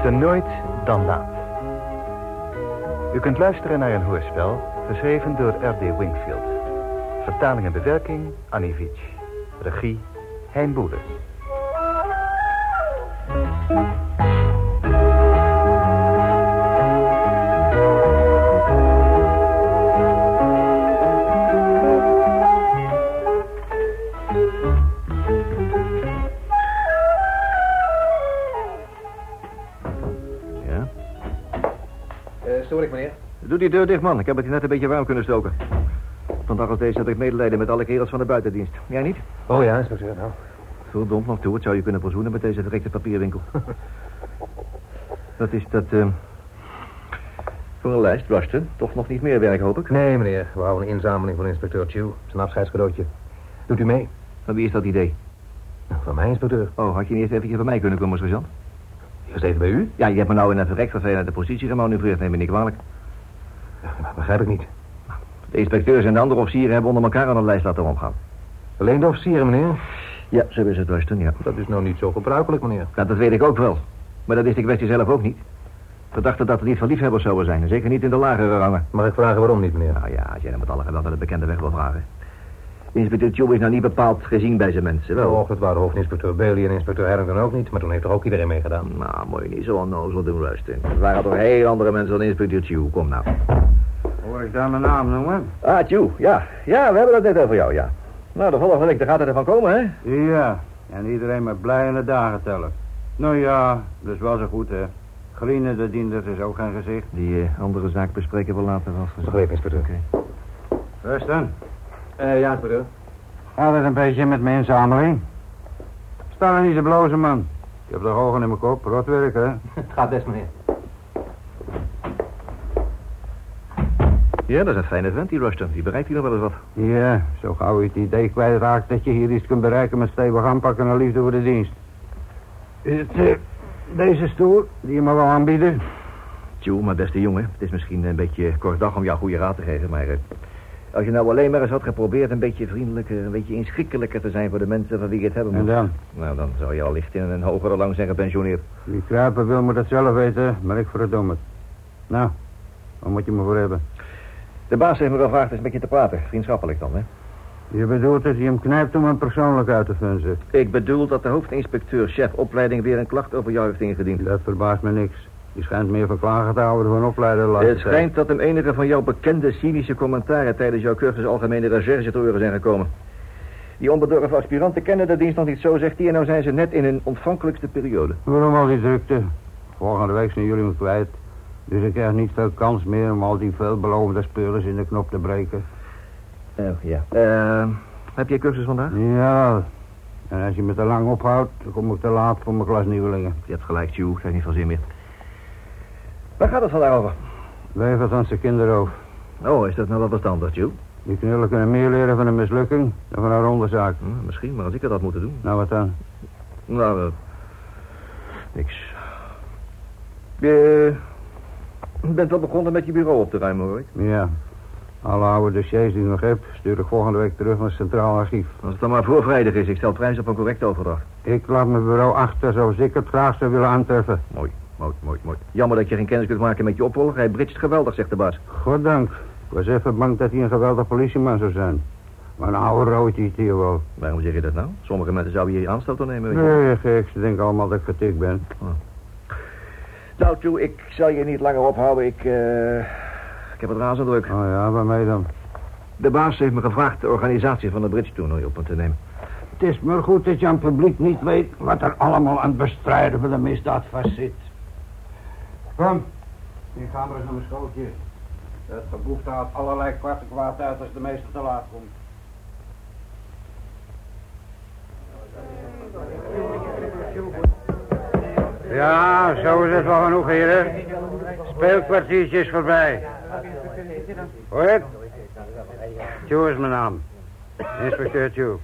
Beter nooit dan laat. U kunt luisteren naar een hoorspel, geschreven door R.D. Wingfield. Vertaling en bewerking, Annie. Regie, Hein Boele. Die deur dicht, man. Ik heb het hier net een beetje warm kunnen stoken. Vandaag als deze heb ik medelijden met alle kerels van de buitendienst. Jij niet? Oh ja, inspecteur. Nou. Verdomd nog toe. Het zou je kunnen verzoenen met deze verrekte papierwinkel. Wat is dat, eh... Voor een lijst, Rushton. Toch nog niet meer werk, hoop ik? Nee, meneer. We houden een inzameling van inspecteur Chew. Zijn afscheidscadeautje. Doet u mee? Van wie is dat idee? Van mij, inspecteur. Oh, had je niet eerst eventjes bij mij kunnen komen, sergeant? Eerst even bij u? Ja, je hebt me nou in een verrekt vervelende positie gemanoeuvreerd. Neem me niet kwalijk. Begrijp ik niet. De inspecteurs en de andere officieren hebben onder elkaar aan de lijst laten omgaan. Alleen de officieren, meneer? Ja, zo is het, Rushton, ja. Dat is nou niet zo gebruikelijk, meneer. Ja, dat weet ik ook wel. Maar dat wist ik kwestie zelf ook niet. We dachten dat het niet van liefhebbers zouden zijn. Zeker niet in de lagere rangen. Mag ik vragen waarom niet, meneer? Nou ja, als jij dan met alle geweld naar de bekende weg wil vragen. Inspecteur Chew is nou niet bepaald gezien bij zijn mensen, wel. Och, het waren hoofdinspecteur Bailey en inspecteur Harrington ook niet. Maar toen heeft er ook iedereen meegedaan. Nou, moet je niet zo onnozel doen, Rustin. Het waren toch heel andere mensen dan inspecteur Chew. Kom nou. Hoor ik daar mijn naam noemen? Ah, Chew, ja. Ja, we hebben het net over jou, ja. Nou, de volgende week, daar gaat het ervan komen, hè? Ja, en iedereen met blijende dagen tellen. Nou ja, dat is wel zo goed, hè. Griene de diender is ook geen gezicht. Die eh, andere zaak bespreken we later wel. Begrepen, inspecteur. Oké. Rusten, Eh, ja, inspecteur. gaat het een beetje met mijn inzameling? Sta er niet te blozen, man. Je hebt de ogen in mijn kop, rotwerk, hè? Het gaat best, meneer. Ja, dat is een fijne vent, die Rushton. Die bereikt hier nog wel eens wat. Ja, zo gauw je het idee kwijtraakt dat je hier iets kunt bereiken met stevig aanpakken en liefde voor de dienst. Is het eh, deze stoel die je me wil aanbieden? Chew, mijn beste jongen. Het is misschien een beetje kort dag om jou goede raad te geven, maar... eh, als je nou alleen maar eens had geprobeerd een beetje vriendelijker, een beetje inschikkelijker te zijn voor de mensen van wie je het hebben En moet. dan? Nou, dan zou je al licht in een hogere lang zijn gepensioneerd. Wie kruipen wil moet dat zelf weten, maar ik verdom het. Nou, waar moet je me voor hebben? De baas heeft me gevraagd eens met je te praten. Vriendschappelijk dan, hè? Je bedoelt dat je hem knijpt om hem persoonlijk uit te funzen. Ik bedoel dat de hoofdinspecteur-chef opleiding weer een klacht over jou heeft ingediend. Dat verbaast me niks. Die schijnt meer van klagen te houden dan van opleider laten Het schijnt dat hem enige van jouw bekende cynische commentaren tijdens jouw cursus algemene recherche te horen zijn gekomen. Die onbedorven aspiranten kennen de dienst nog niet zo, zegt hij, en nou zijn ze net in hun ontvankelijkste periode. Waarom al die drukte? Volgende week zijn jullie me kwijt. Dus ik krijg niet veel kans meer om al die veelbelovende speurders in de knop te breken. Oh, ja. Eh, heb jij cursus vandaag? Ja, en als je me te lang ophoudt, dan kom ik te laat voor mijn klasnieuwelingen. Je hebt gelijk, Sjoe. Ik heb niet veel zin meer. Waar gaat het vandaag over? Zijn kinderroof. Oh, is dat nou wel verstandig, Sjoe? Die knullen kunnen meer leren van een mislukking dan van een ronde zaak. Hm, misschien, maar als ik het had moeten doen. Nou, wat dan? Nou, eh, niks. Je bent wel begonnen met je bureau op te ruimen, hoor ik. Ja. Alle oude dossiers die ik nog heb, stuur ik volgende week terug naar het Centraal Archief. Als het dan maar voor vrijdag is, ik stel prijs op een correct overdracht. Ik laat mijn bureau achter zoals ik het graag zou willen aantreffen. Mooi, mooi, mooi, mooi. Jammer dat je geen kennis kunt maken met je opvolger. Hij britst geweldig, zegt de baas. Goddank. Ik was even bang dat hij een geweldig politieman zou zijn. Maar een oude roodje is hier wel. Waarom zeg je dat nou? Sommige mensen zouden hier aanstel toe nemen, weet je. Nee, gek. Ze denken allemaal dat ik getikt ben. Nou, toe, ik zal je niet langer ophouden. Ik, eh, ik heb het razend druk. Oh ja, waarmee dan? De baas heeft me gevraagd de organisatie van de bridge toernooi op te nemen. Het is maar goed dat je aan het publiek niet weet wat er allemaal aan het bestrijden van de misdaad vastzit. Kom, ik maar eens naar mijn schootje. Het geboefte haalt allerlei kwarte kwaad uit als de meester te laat komt. Ja, zo is het wel genoeg, heren. Speelkwartiertje is voorbij. Hoor het? Joe is mijn naam. Inspecteur Joe.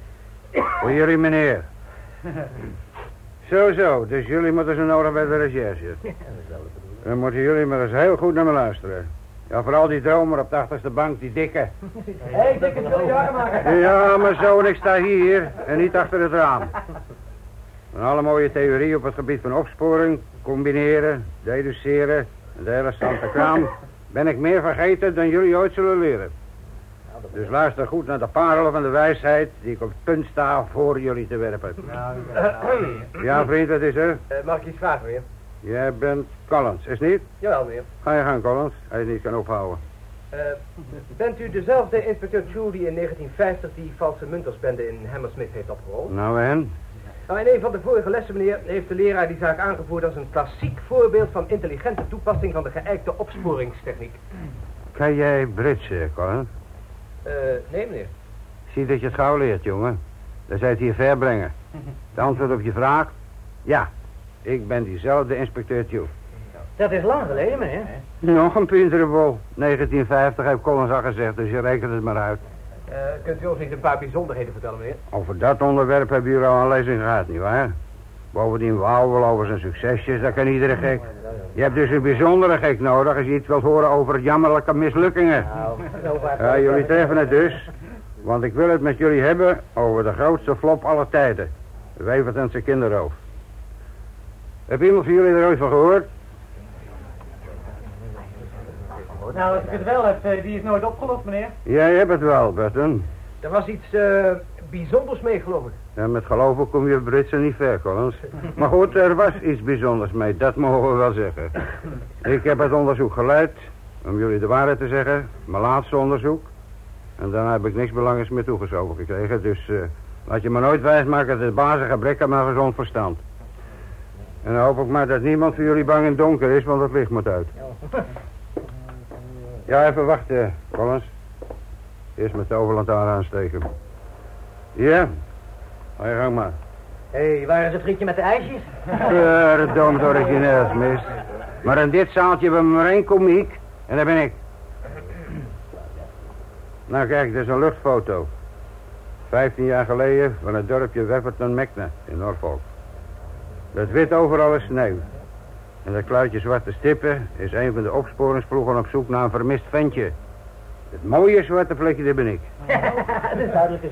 Voor jullie meneer. Zo, zo. Dus jullie moeten zo nodig bij de recherche. Dan moeten jullie maar eens heel goed naar me luisteren. Ja, vooral die dromer op de achterste bank, die dikke. Hé, hey, dikke, wil je maken? Ja, maar zo, en ik sta hier en niet achter het raam. Van alle mooie theorieën op het gebied van opsporing, combineren, deduceren en de hele Santa kraam ben ik meer vergeten dan jullie ooit zullen leren. Dus luister goed naar de parelen van de wijsheid die ik op het punt sta voor jullie te werpen. Ja, vriend, wat is er? Eh, mag ik iets vragen, meneer? Jij bent Collins, is niet? Jawel, meneer. Ga je gang, Collins, als je niet kan ophouden. Eh, bent u dezelfde inspecteur Chu die in 1950 die valse muntersbende in Hammersmith heeft opgerold? Nou en? Nou, in een van de vorige lessen, meneer, heeft de leraar die zaak aangevoerd als een klassiek voorbeeld van intelligente toepassing van de geëikte opsporingstechniek. Kan jij britsen, Collins? Eh, nee, meneer. Zie dat je het gauw leert, jongen. Dan zou je het hier ver brengen. Het antwoord op je vraag? Ja, ik ben diezelfde inspecteur Chu. Dat is lang geleden, meneer. Nog een pinterenbol. 1950 heeft Collins al gezegd, dus je rekent het maar uit. Eh, kunt u ons niet een paar bijzonderheden vertellen, meneer? Over dat onderwerp hebben jullie al een lezing gehad, nietwaar? Bovendien wauw wel over zijn succesjes, dat kan iedere gek. Je hebt dus een bijzondere gek nodig als je iets wilt horen over jammerlijke mislukkingen. Ja, jullie treffen het dus. Want ik wil het met jullie hebben over de grootste flop aller tijden. Wevert en zijn kinderroof. Heb iemand van jullie er ooit van gehoord? Nou, als ik het wel heb, eh, die is nooit opgelost, meneer. Jij hebt het wel, Burton. Er was iets eh, bijzonders mee, geloof ik. Ja, met geloven kom je Britsen niet ver, Collins. Maar goed, er was iets bijzonders mee, dat mogen we wel zeggen. Ik heb het onderzoek geleid, om jullie de waarheid te zeggen. Mijn laatste onderzoek. En daarna heb ik niks belangrijks meer toegeschoven gekregen. Dus eh, laat je me nooit wijsmaken dat het bazen gebrek aan mijn gezond verstand. En dan hoop ik maar dat niemand van jullie bang in het donker is, want het licht moet uit. Ja, even wachten, Collins. Eerst met de overlantaarn aansteken. Ja, ga je gang maar. Hé, hey, waar is het frietje met de ijsjes? Verdomd origineels, mis. Maar in dit zaaltje hebben we maar één komiek. En dat ben ik. Nou kijk, dit is een luchtfoto. Vijftien jaar geleden van het dorpje Wefferton Mekne in Norfolk. Dat wit overal is sneeuw. En dat kluitje zwarte stippen is een van de opsporingsploegen op zoek naar een vermist ventje. Het mooie zwarte vlekje, dat ben ik.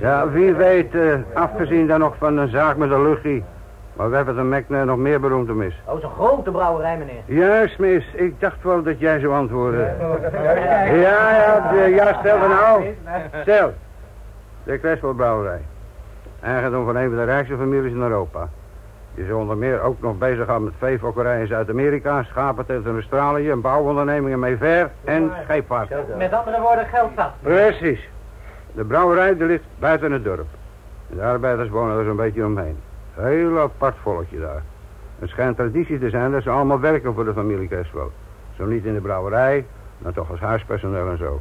Ja, wie weet, eh, afgezien dan nog van een zaak met een luchtje... maar Wefferton Mekne nog meer beroemd om is. Oh, zo'n grote brouwerij, meneer. Juist, mis. Ik dacht wel dat jij zou antwoorden. Ja, ja, de, ja, stel er nou. Stel. De Creswell Brouwerij. Eigendom van een van de rijkste families in Europa. Die zich onder meer ook nog bezighoudt met veefokkerij in Zuid-Amerika, schapenteelt in Australië, een bouwondernemingen mee ver en scheepvaart. Met andere woorden, geld zat. Precies. De brouwerij die ligt buiten het dorp. En de arbeiders wonen er zo'n beetje omheen. Heel apart volkje daar. Het schijnt traditie te zijn dat ze allemaal werken voor de familie Creswell. Zo niet in de brouwerij, maar toch als huispersoneel en zo.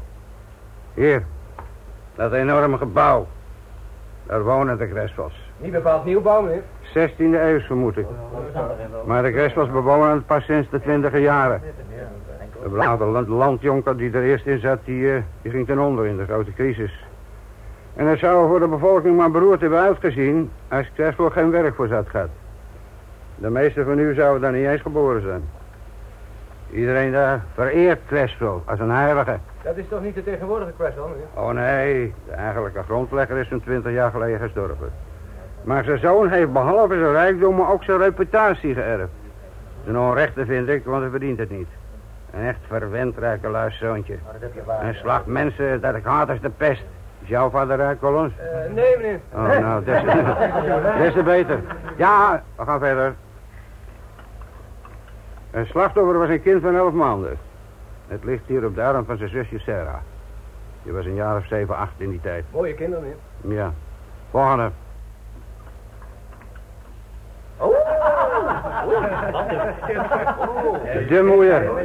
Hier, dat enorme gebouw. Daar wonen de Creswells. Niet bepaald nieuwbouw, meneer. 16e eeuw vermoed ik. Maar de Creswells bewonen het pas sinds de twintige jaren. De blauwe land- landjonker die er eerst in zat, die, eh, die ging ten onder in de grote crisis. En dat zou er voor de bevolking maar beroerd hebben uitgezien als Creswell geen werk voor zat gehad. De meesten van u zouden daar niet eens geboren zijn. Iedereen daar vereert Creswell als een heilige. Dat is toch niet de tegenwoordige Creswell, meneer? Oh nee, de eigenlijke grondlegger is zo'n twintig jaar geleden gestorven. Maar zijn zoon heeft behalve zijn rijkdommen ook zijn reputatie geërfd. Een onrechte vind ik, want hij verdient het niet. Een echt verwend rijkeluis zoontje. Een slag mensen dat ik haat als de pest. Is jouw vader rijk, Collins? Eh, nee, meneer. Oh, nou, des, des te beter. Ja, we gaan verder. Een slachtoffer was een kind van elf maanden. Het ligt hier op de arm van zijn zusje Sarah. Die was een jaar of zeven, acht in die tijd. Mooie kinderen, meneer. Ja. Volgende. De moeder.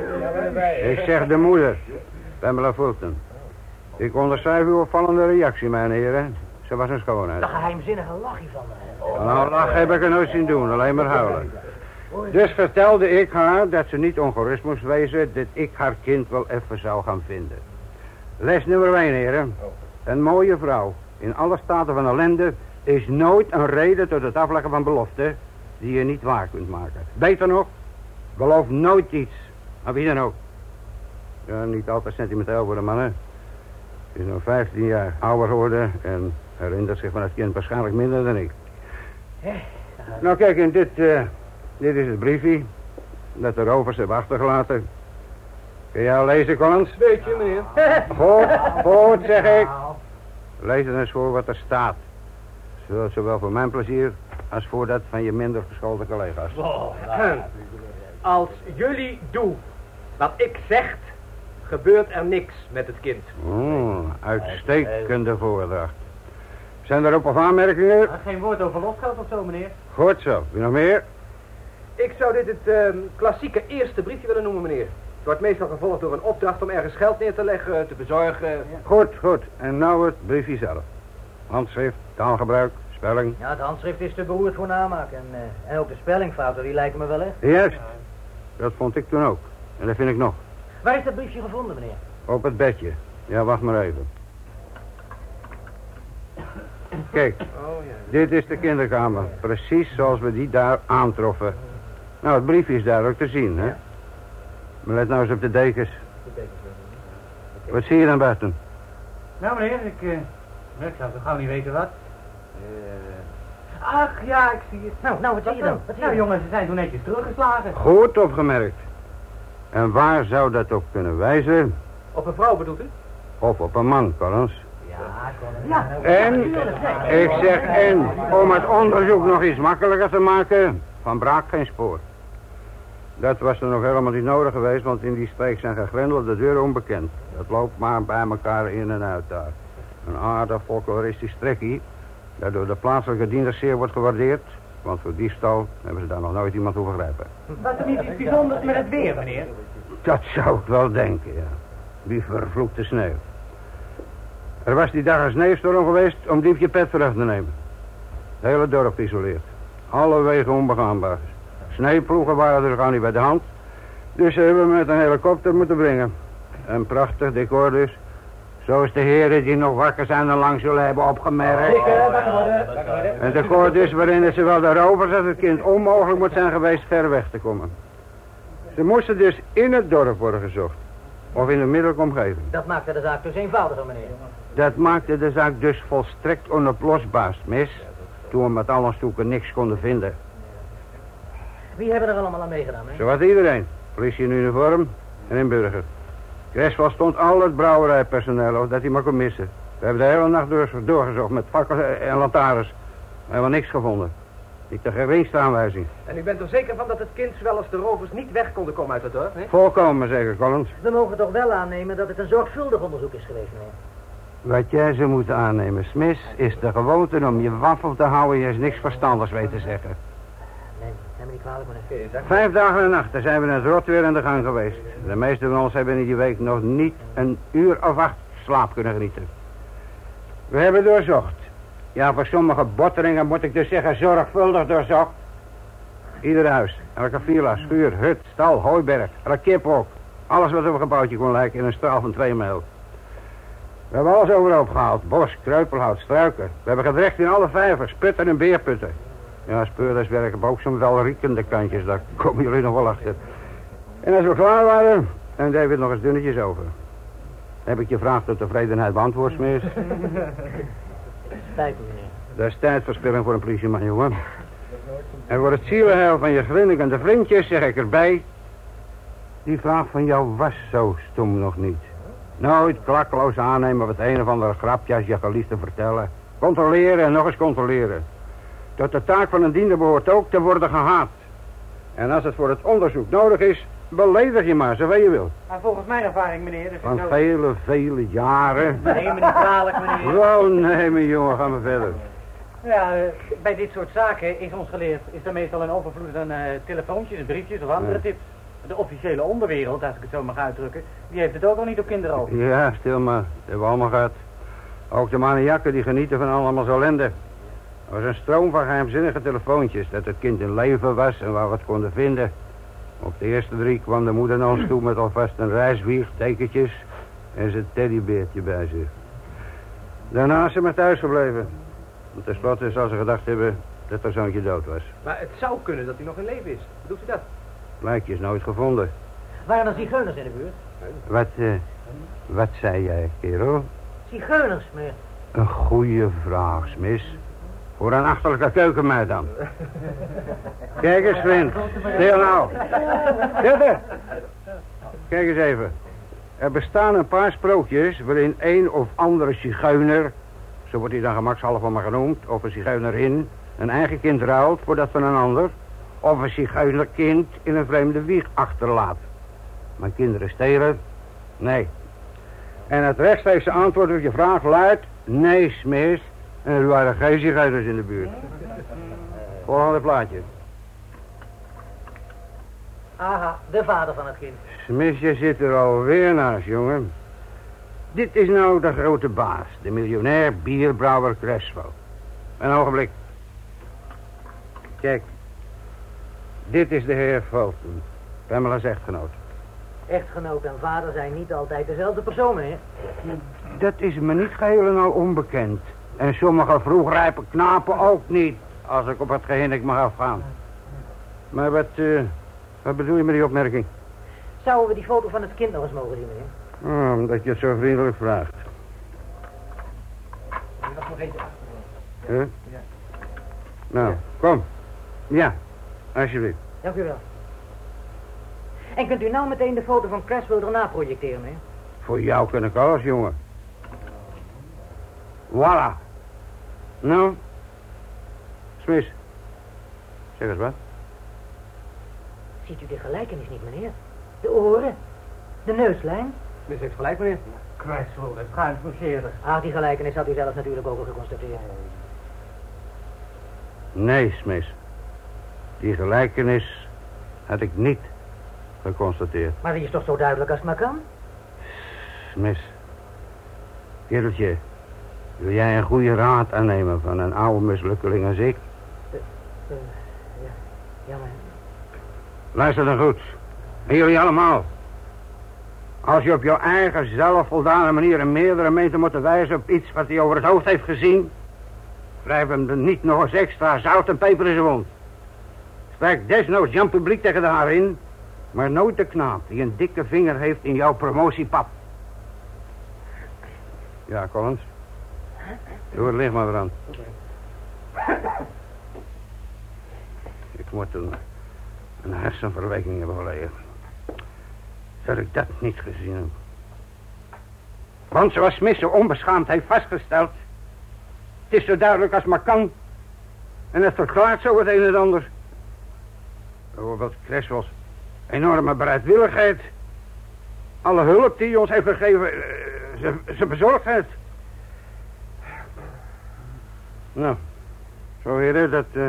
Ik zeg de moeder. Pamela Fulton. Ik onderschrijf uw opvallende reactie, mijn heren. Ze was een schoonheid. Een geheimzinnige lachje van me. Nou, lach heb ik er nooit zien doen, alleen maar huilen. Dus vertelde ik haar dat ze niet ongerust moest wezen... dat ik haar kind wel even zou gaan vinden. Les nummer 1, heren. Een mooie vrouw, in alle staten van ellende... is nooit een reden tot het afleggen van beloften... die je niet waar kunt maken. Beter nog, beloof nooit iets. Aan wie dan ook. Ja, niet altijd sentimenteel worden, mannen. Ze is nog 15 jaar ouder geworden... en herinnert zich van het kind waarschijnlijk minder dan ik. Nou, kijk, in dit, eh, dit is het briefje dat de rovers hebben achtergelaten. Kun jij al lezen, Collins? Beetje, meneer. Goed, goed, zeg ik. Lees het eens voor wat er staat. Zo- Zowel voor mijn plezier als voor dat van je minder geschoolde collega's. Als jullie doen wat ik zeg, gebeurt er niks met het kind. Oh, uitstekende voordracht. Zijn er op of aanmerkingen? Geen woord over losgeld of zo, meneer. Goed zo. Wie nog meer? Ik zou dit het ehm, klassieke eerste briefje willen noemen, meneer. Het wordt meestal gevolgd door een opdracht om ergens geld neer te leggen, te bezorgen. Goed, goed. En nou het briefje zelf. Handschrift, taalgebruik, spelling. Ja, het handschrift is te beroerd voor namaak. En, eh, en ook de spellingfouten, die lijken me wel echt. Juist. Dat vond ik toen ook. En dat vind ik nog. Waar is dat briefje gevonden, meneer? Op het bedje. Ja, wacht maar even. Kijk, Oh ja. dit is de kinderkamer. Precies zoals we die daar aantroffen. Nou, het briefje is duidelijk te zien, hè? Maar let nou eens op de dekens. Wat zie je dan buiten? Nou, meneer, ik, eh, ik zou zo gauw niet weten wat. Ach, ja, ik zie het. Nou, nou, wat zie je dan? Wat zie Nou, je? jongens, ze zijn toen netjes teruggeslagen. Goed opgemerkt. En waar zou dat op kunnen wijzen? Op een vrouw bedoelt u? Of op een man, Collins? Ja, ja. En, ik zeg en, om het onderzoek nog iets makkelijker te maken, van braak geen spoor. Dat was er nog helemaal niet nodig geweest, want in die streek zijn gegrendelde deuren onbekend. Dat loopt maar bij elkaar in en uit daar. Een aardig folkloristisch trekkie, dat door de plaatselijke dienders zeer wordt gewaardeerd. Want voor diefstal hebben ze daar nog nooit iemand hoeven grijpen. Was er niet iets bijzonders met het weer, meneer? Dat zou ik wel denken, ja. Die vervloekte sneeuw. Er was die dag een sneeuwstorm geweest om diepje pet terug te nemen. Het hele dorp geïsoleerd. Alle wegen onbegaanbaar. Sneeuwploegen waren er gewoon niet bij de hand. Dus ze hebben met een helikopter moeten brengen. Een prachtig decor dus. Zoals de heren die nog wakker zijn en lang zullen hebben opgemerkt. Dikke, wakker worden. Een dus waarin het zowel de rovers als het kind onmogelijk moet zijn geweest ver weg te komen. Ze moesten dus in het dorp worden gezocht. Of in de middellijke omgeving. Dat maakte de zaak dus eenvoudiger, meneer. Dat maakte de zaak dus volstrekt onoplosbaar, mis. Toen we met alle stoeken niks konden vinden. Wie hebben er allemaal aan meegedaan, hè? Zowat iedereen. Politie in uniform en in burger. Creswell stond al het brouwerijpersoneel of dat hij maar kon missen. We hebben de hele nacht door, doorgezocht met fakkels en lantaarns. We hebben niks gevonden. Niet de geringste aanwijzing. En u bent er zeker van dat het kind zowel als de rovers niet weg konden komen uit het dorp, hè? Volkomen zeker, Collins. We mogen toch wel aannemen dat het een zorgvuldig onderzoek is geweest, meneer. Wat jij zou moeten aannemen, Smith, is de gewoonte om je waffel te houden je eens niks verstandigs weet te zeggen. Vijf dagen en nachten zijn we in het rot weer aan de gang geweest. De meesten van ons hebben in die week nog niet een uur of acht slaap kunnen genieten. We hebben doorzocht. Ja, voor sommige botteringen moet ik dus zeggen zorgvuldig doorzocht. Ieder huis, elke villa, schuur, hut, stal, hooiberg, ook. Alles wat op een gebouwtje kon lijken in een straal van twee mijl. We hebben alles overhoop gehaald. Bos, kreupelhout, struiken. We hebben gedrecht in alle vijvers, putten en beerputten. Ja, speurders werken ook zo'n welriekende kantjes. Daar komen jullie nog wel achter. En als we klaar waren, we het nog eens dunnetjes over. Heb ik je vraag tot tevredenheid beantwoord, Smeers? Spijt me, meneer. Dat is tijdverspilling voor een politieman, jongen. En voor het zielenheil van je grinnikende vriendjes zeg ik erbij... Die vraag van jou was zo stom nog niet. Nooit klakkeloos aannemen wat een of andere grapje als je geliefd te vertellen. Controleren en nog eens controleren. Tot de taak van een diender behoort ook te worden gehaat. En als het voor het onderzoek nodig is, beledig je maar zoveel je wil. Maar volgens mijn ervaring, meneer, dus Van vele, vele jaren. Neem me niet kwalijk, meneer. Wel, nee, mijn jongen, gaan we verder. Ja, eh, bij dit soort zaken is ons geleerd, is er meestal een overvloed aan eh, telefoontjes, briefjes of andere tips. De officiële onderwereld, als ik het zo mag uitdrukken, die heeft het ook al niet op kinderen Ja, stil maar. Dat hebben we allemaal gehad. Ook de maniakken die genieten van allemaal zo ellende. Er was een stroom van geheimzinnige telefoontjes dat het kind in leven was en waar we het konden vinden. Op de eerste drie kwam de moeder naar ons toe met alvast een reiswieg, tekentjes en zijn teddybeertje bij zich. Daarna is ze maar thuis gebleven. En tenslotte zal ze gedacht hebben dat haar zoontje dood was. Maar het zou kunnen dat hij nog in leven is. Doet u dat? Lijkje is nooit gevonden. Waren er zigeuners in de buurt? Wat, eh, wat zei jij, kerel? Zigeuners, meneer. Een goede vraag, Smith. Voor een achterlijke keukenmeid dan. Kijk eens, vriend. Stil nou. Kijk eens even. Er bestaan een paar sprookjes waarin een of andere zigeuner... zo wordt hij dan gemakshalve maar genoemd... of een zigeunerin een eigen kind ruilt voor dat van een ander... of een zigeunerkind in een vreemde wieg achterlaat. Mijn kinderen stelen? Nee. En het rechtstreekse antwoord op je vraag luidt... nee, Smith. En er waren geen zigeuners in de buurt. Volgende plaatje. Aha, de vader van het kind. Smith, je zit er alweer naast, jongen. Dit is nou de grote baas, de miljonair bierbrouwer Creswell. Een ogenblik. Kijk. Dit is de heer Fulton, Pamela's echtgenoot. Echtgenoot en vader zijn niet altijd dezelfde personen, hè? Dat is me niet geheel en al onbekend. En sommige vroegrijpe knapen ook niet, als ik op het gehinnik mag afgaan. Maar wat, eh, wat bedoel je met die opmerking? Zouden we die foto van het kind nog eens mogen zien, meneer? Oh, omdat je het zo vriendelijk vraagt. Er was nog eentje. Huh? Nou, kom. Ja, alsjeblieft. Dank u wel. En kunt u nou meteen de foto van Creswell erna projecteren, meneer? Voor jou kan ik alles, jongen. Voilà. Nou? Smith. Zeg eens wat. Ziet u de gelijkenis niet, meneer? De oren, de neuslijn. Smith heeft gelijk, meneer. Creswell, de schuimfungeerder. Ach, die gelijkenis had u zelf natuurlijk ook al geconstateerd. Nee, Smith. Die gelijkenis had ik niet geconstateerd. Maar die is toch zo duidelijk als het maar kan? Smith. Kereltje, wil jij een goede raad aannemen van een oude mislukkeling als ik? Eh, ja, ja, maar... Luister dan goed. En jullie allemaal. Als je op jouw eigen zelfvoldane manier een meerdere meter moet wijzen op iets wat hij over het hoofd heeft gezien, wrijf hem dan niet nog eens extra zout en peper in zijn mond. Strijk desnoods Jan publiek tegen de haar in, maar nooit de knaap die een dikke vinger heeft in jouw promotiepap. Ja, Collins. Doe het licht maar aan. Ik moet een, een hersenverwijking hebben geleden. Dat ik dat niet gezien heb. Want zoals Smith zo onbeschaamd heeft vastgesteld... het is zo duidelijk als maar kan... en het verklaart zo het een en ander. Bijvoorbeeld Creswell's enorme bereidwilligheid... alle hulp die hij ons heeft gegeven... eh, zijn bezorgdheid... Nou, zo heren, dat, eh,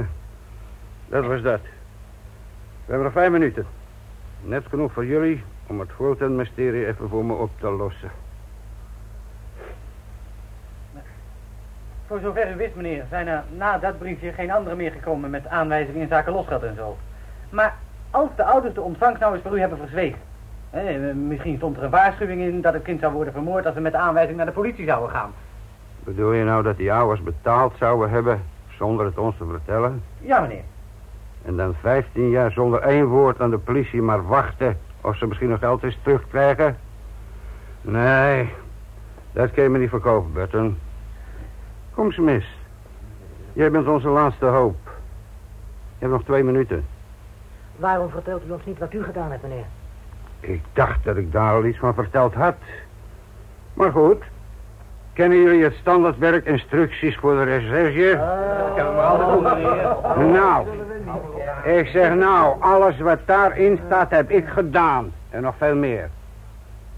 dat was dat. We hebben nog vijf minuten. Net genoeg voor jullie om het Fulton-mysterie even voor me op te lossen. Voor zover u wist, meneer, zijn er na dat briefje geen andere meer gekomen met aanwijzingen in zaken losgeld en zo. Maar als de ouders de ontvangst nou eens voor u hebben verzwegen. Hè, misschien stond er een waarschuwing in dat het kind zou worden vermoord als we met de aanwijzing naar de politie zouden gaan. Bedoel je nou dat die ouders betaald zouden hebben zonder het ons te vertellen? Ja, meneer. En dan 15 jaar zonder één woord aan de politie maar wachten of ze misschien nog geld eens terugkrijgen? Nee, dat kun je me niet verkopen, Burton. Kom, Smith. Jij bent onze laatste hoop. Je hebt nog twee minuten. Waarom vertelt u ons niet wat u gedaan hebt, meneer? Ik dacht dat ik daar al iets van verteld had. Maar goed. Kennen jullie het standaardwerk instructies voor de recherche? Nou, ik zeg nou, alles wat daarin staat heb ik gedaan. En nog veel meer. Het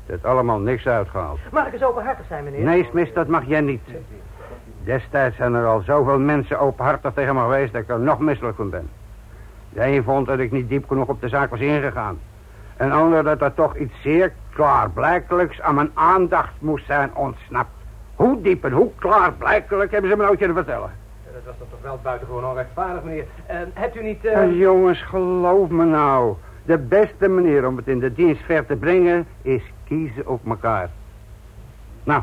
heeft allemaal niks uitgehaald. Mag ik eens openhartig zijn, meneer? Nee, Smith, dat mag jij niet. Destijds zijn er al zoveel mensen openhartig tegen me geweest dat ik er nog misselijk van ben. De een vond dat ik niet diep genoeg op de zaak was ingegaan. Een ander dat er toch iets zeer klaarblijkelijks aan mijn aandacht moest zijn ontsnapt. Hoe diep en hoe klaarblijkelijk hebben ze me nooit kunnen vertellen. Dat was toch wel buitengewoon onrechtvaardig, meneer. Eh, hebt u niet... eh, jongens, geloof me nou. De beste manier om het in de dienst ver te brengen is kiezen op elkaar. Nou,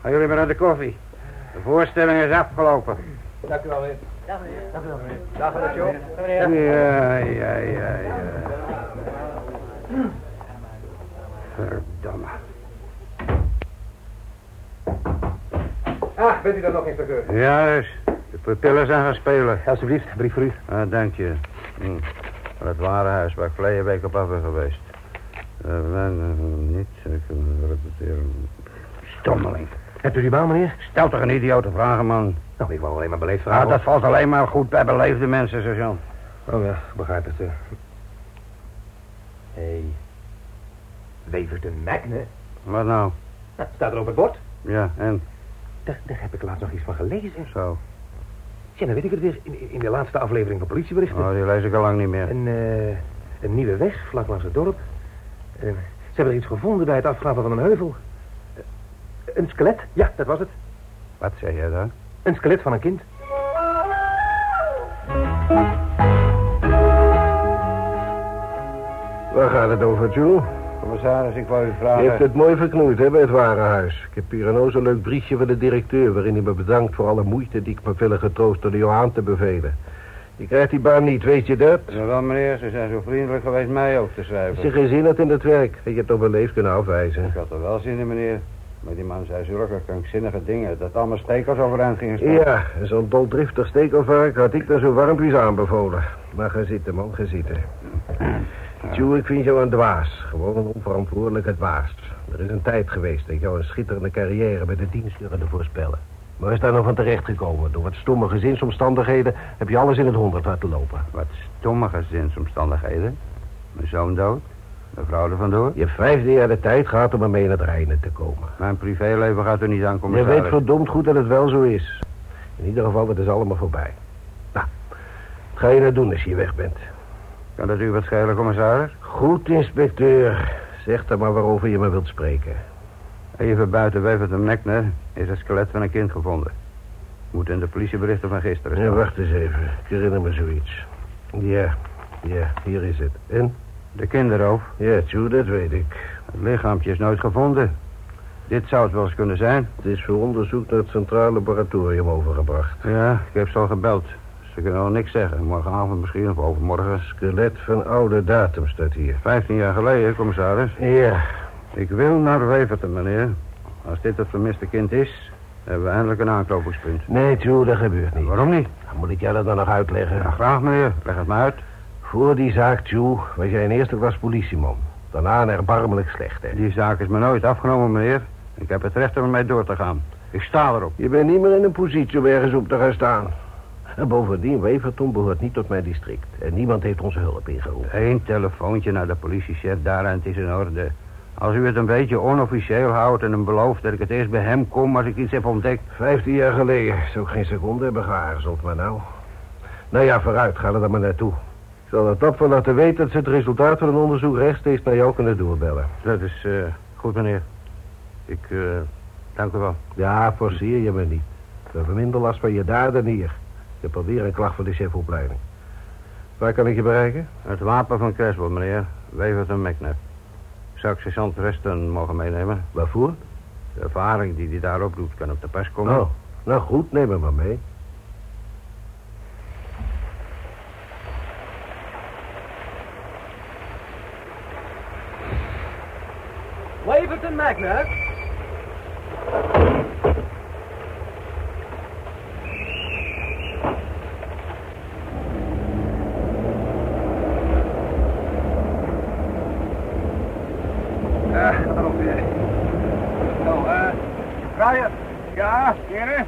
gaan jullie maar naar de koffie. De voorstelling is afgelopen. Dank u wel, meneer. Dag, meneer. Dank u wel, meneer. Dag, meneer Joe. Ja, ja, ja, ja. Verdomme. Ah, bent u dat nog, inspecteur? Juist. De pupillen zijn gaan spelen. Alsjeblieft, brief voor u. Ah, dank je. Hm. Van het warenhuis waar ik verleden week op af ben geweest. Uh, niet, ik kan repeteren. Stommeling. Hebt u die baan, meneer? Stel toch een idiote vragen, man. Nou, ik wou alleen maar beleefd Ah, vragen. dat valt alleen maar goed bij beleefde mensen, sergeant. Oh ja, ik begrijp het. Hé. Hey. Weverton Magne. Wat nou? Nou, staat er op het bord. Ja, en? Daar, daar heb ik laatst nog iets van gelezen. Zo. Ja, dan weet ik het weer. In, in de laatste aflevering van politieberichten. Oh, die lees ik al lang niet meer. Een, eh, een nieuwe weg, vlak langs het dorp. Eh, ze hebben er iets gevonden bij het afgraven van een heuvel. Eh, een skelet, ja, dat was het. Wat zei jij dan? Een skelet van een kind. Waar gaat het over, Joe? Commissaris, ik wou u Je vragen... hebt het mooi verknoeid, hè, bij het warenhuis. Ik heb hier een o zo leuk briefje van de directeur... waarin hij me bedankt voor alle moeite die ik me veel getroost door de jou aan te bevelen. Je krijgt die baan niet, weet je dat? Jawel, meneer, ze zijn zo vriendelijk geweest mij ook te schrijven. Je geen zin had in het werk, had je het toch beleefd kunnen afwijzen. Ik had er wel zin in, meneer. Maar die man zei zulke krankzinnige dingen... dat allemaal stekels overeind gingen staan. Ja, zo'n doldriftig stekelvark had ik dan zo warmpjes aanbevolen. Maar ga zitten, man, ga zitten. Joe, ik vind jou een dwaas. Gewoon een onverantwoordelijke dwaas. Er is een tijd geweest dat ik jou een schitterende carrière bij de dienst durfde voorspellen. Maar is daar nog van terechtgekomen? Door wat stomme gezinsomstandigheden heb je alles in het honderd laten lopen. Wat stomme gezinsomstandigheden. Mijn zoon dood. Mijn vrouw er vandoor. Je hebt vijfde jaar de tijd gehad om ermee in het reinen te komen. Mijn privéleven gaat er niet aan, Je commissaris. weet verdomd goed dat het wel zo is. In ieder geval, het is allemaal voorbij. Nou, wat ga je nou doen als je weg bent? Kan dat u wat schelen, commissaris? Goed, inspecteur. Zeg dan maar waarover je me wilt spreken. Even buiten Weverton Mechner is het skelet van een kind gevonden. Moet in de politieberichten van gisteren Ja, staan. wacht eens even. Ik herinner me zoiets. Ja, ja, hier is het. En? De kinderroof. Ja, tjoe, dat weet ik. Het lichaampje is nooit gevonden. Dit zou het wel eens kunnen zijn. Het is voor onderzoek naar het Centraal Laboratorium overgebracht. Ja, ik heb ze al gebeld. Ze kunnen nog niks zeggen. Morgenavond misschien of overmorgen. Skelet van oude datum staat hier. 15 jaar geleden, commissaris. Ja, Ik wil naar Weverton, meneer. Als dit het vermiste kind is, hebben we eindelijk een aanknopingspunt. nee, tjoe, dat gebeurt niet. Waarom niet? Dan moet ik jou dat dan nog uitleggen. Ja, graag, meneer. Leg het me uit. Voor die zaak, tjoe, was jij in eerste klas politieman. Daarna een erbarmelijk slecht, hè. Die zaak is me nooit afgenomen, meneer. Ik heb het recht om ermee door te gaan. Ik sta erop. Je bent niet meer in een positie om ergens op te gaan staan. En bovendien, Weverton behoort niet tot mijn district. En niemand heeft onze hulp ingeroepen. Eén telefoontje naar de politiechef daar en het is in orde. Als u het een beetje onofficieel houdt en hem belooft dat ik het eerst bij hem kom als ik iets heb ontdekt. Vijftien jaar geleden zou ik geen seconde hebben geaarzeld, maar nou... Nou ja, vooruit, ga er dan maar naartoe. Ik zal er top van laten weten dat ze het resultaat van een onderzoek rechtstreeks naar jou kunnen doorbellen. Dat is eh, goed, meneer. Ik eh, dank u wel. Ja, forceer je me niet. We hebben minder last van je daar dan hier. Ik heb alweer een klacht voor de chefopleiding. Waar kan ik je bereiken? Het wapen van Creswell, meneer. Weverton Mechner. Zou ik sergeant Reston mogen meenemen? Waarvoor? De ervaring die hij daarop doet kan op de pas komen. Oh, nou goed, neem hem maar mee. Waverton Magna. Oh, eh, Brian. Ja, heren?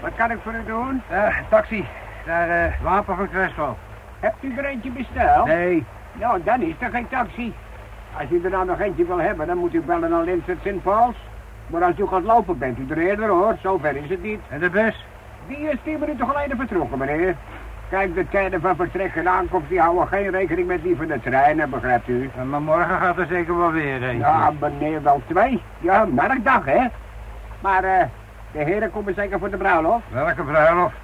Wat kan ik voor u doen? Eh, taxi. Naar eh wapen van. Hebt u er eentje besteld? Nee. Nou, dan is er geen taxi. Als u er nou nog eentje wil hebben, dan moet u bellen naar Linset St. Pauls. Maar als u gaat lopen, bent u er eerder hoor. Zover is het niet. En de bus? Die is tien minuten geleden vertrokken, meneer. Kijk, de tijden van vertrek en aankomst, die houden geen rekening met die van de treinen, begrijpt u? Maar morgen gaat er zeker wel weer eentje. Ja, meneer, wel twee. Ja, merkdag, hè? Maar, eh, de heren komen zeker voor de bruiloft? Welke bruiloft?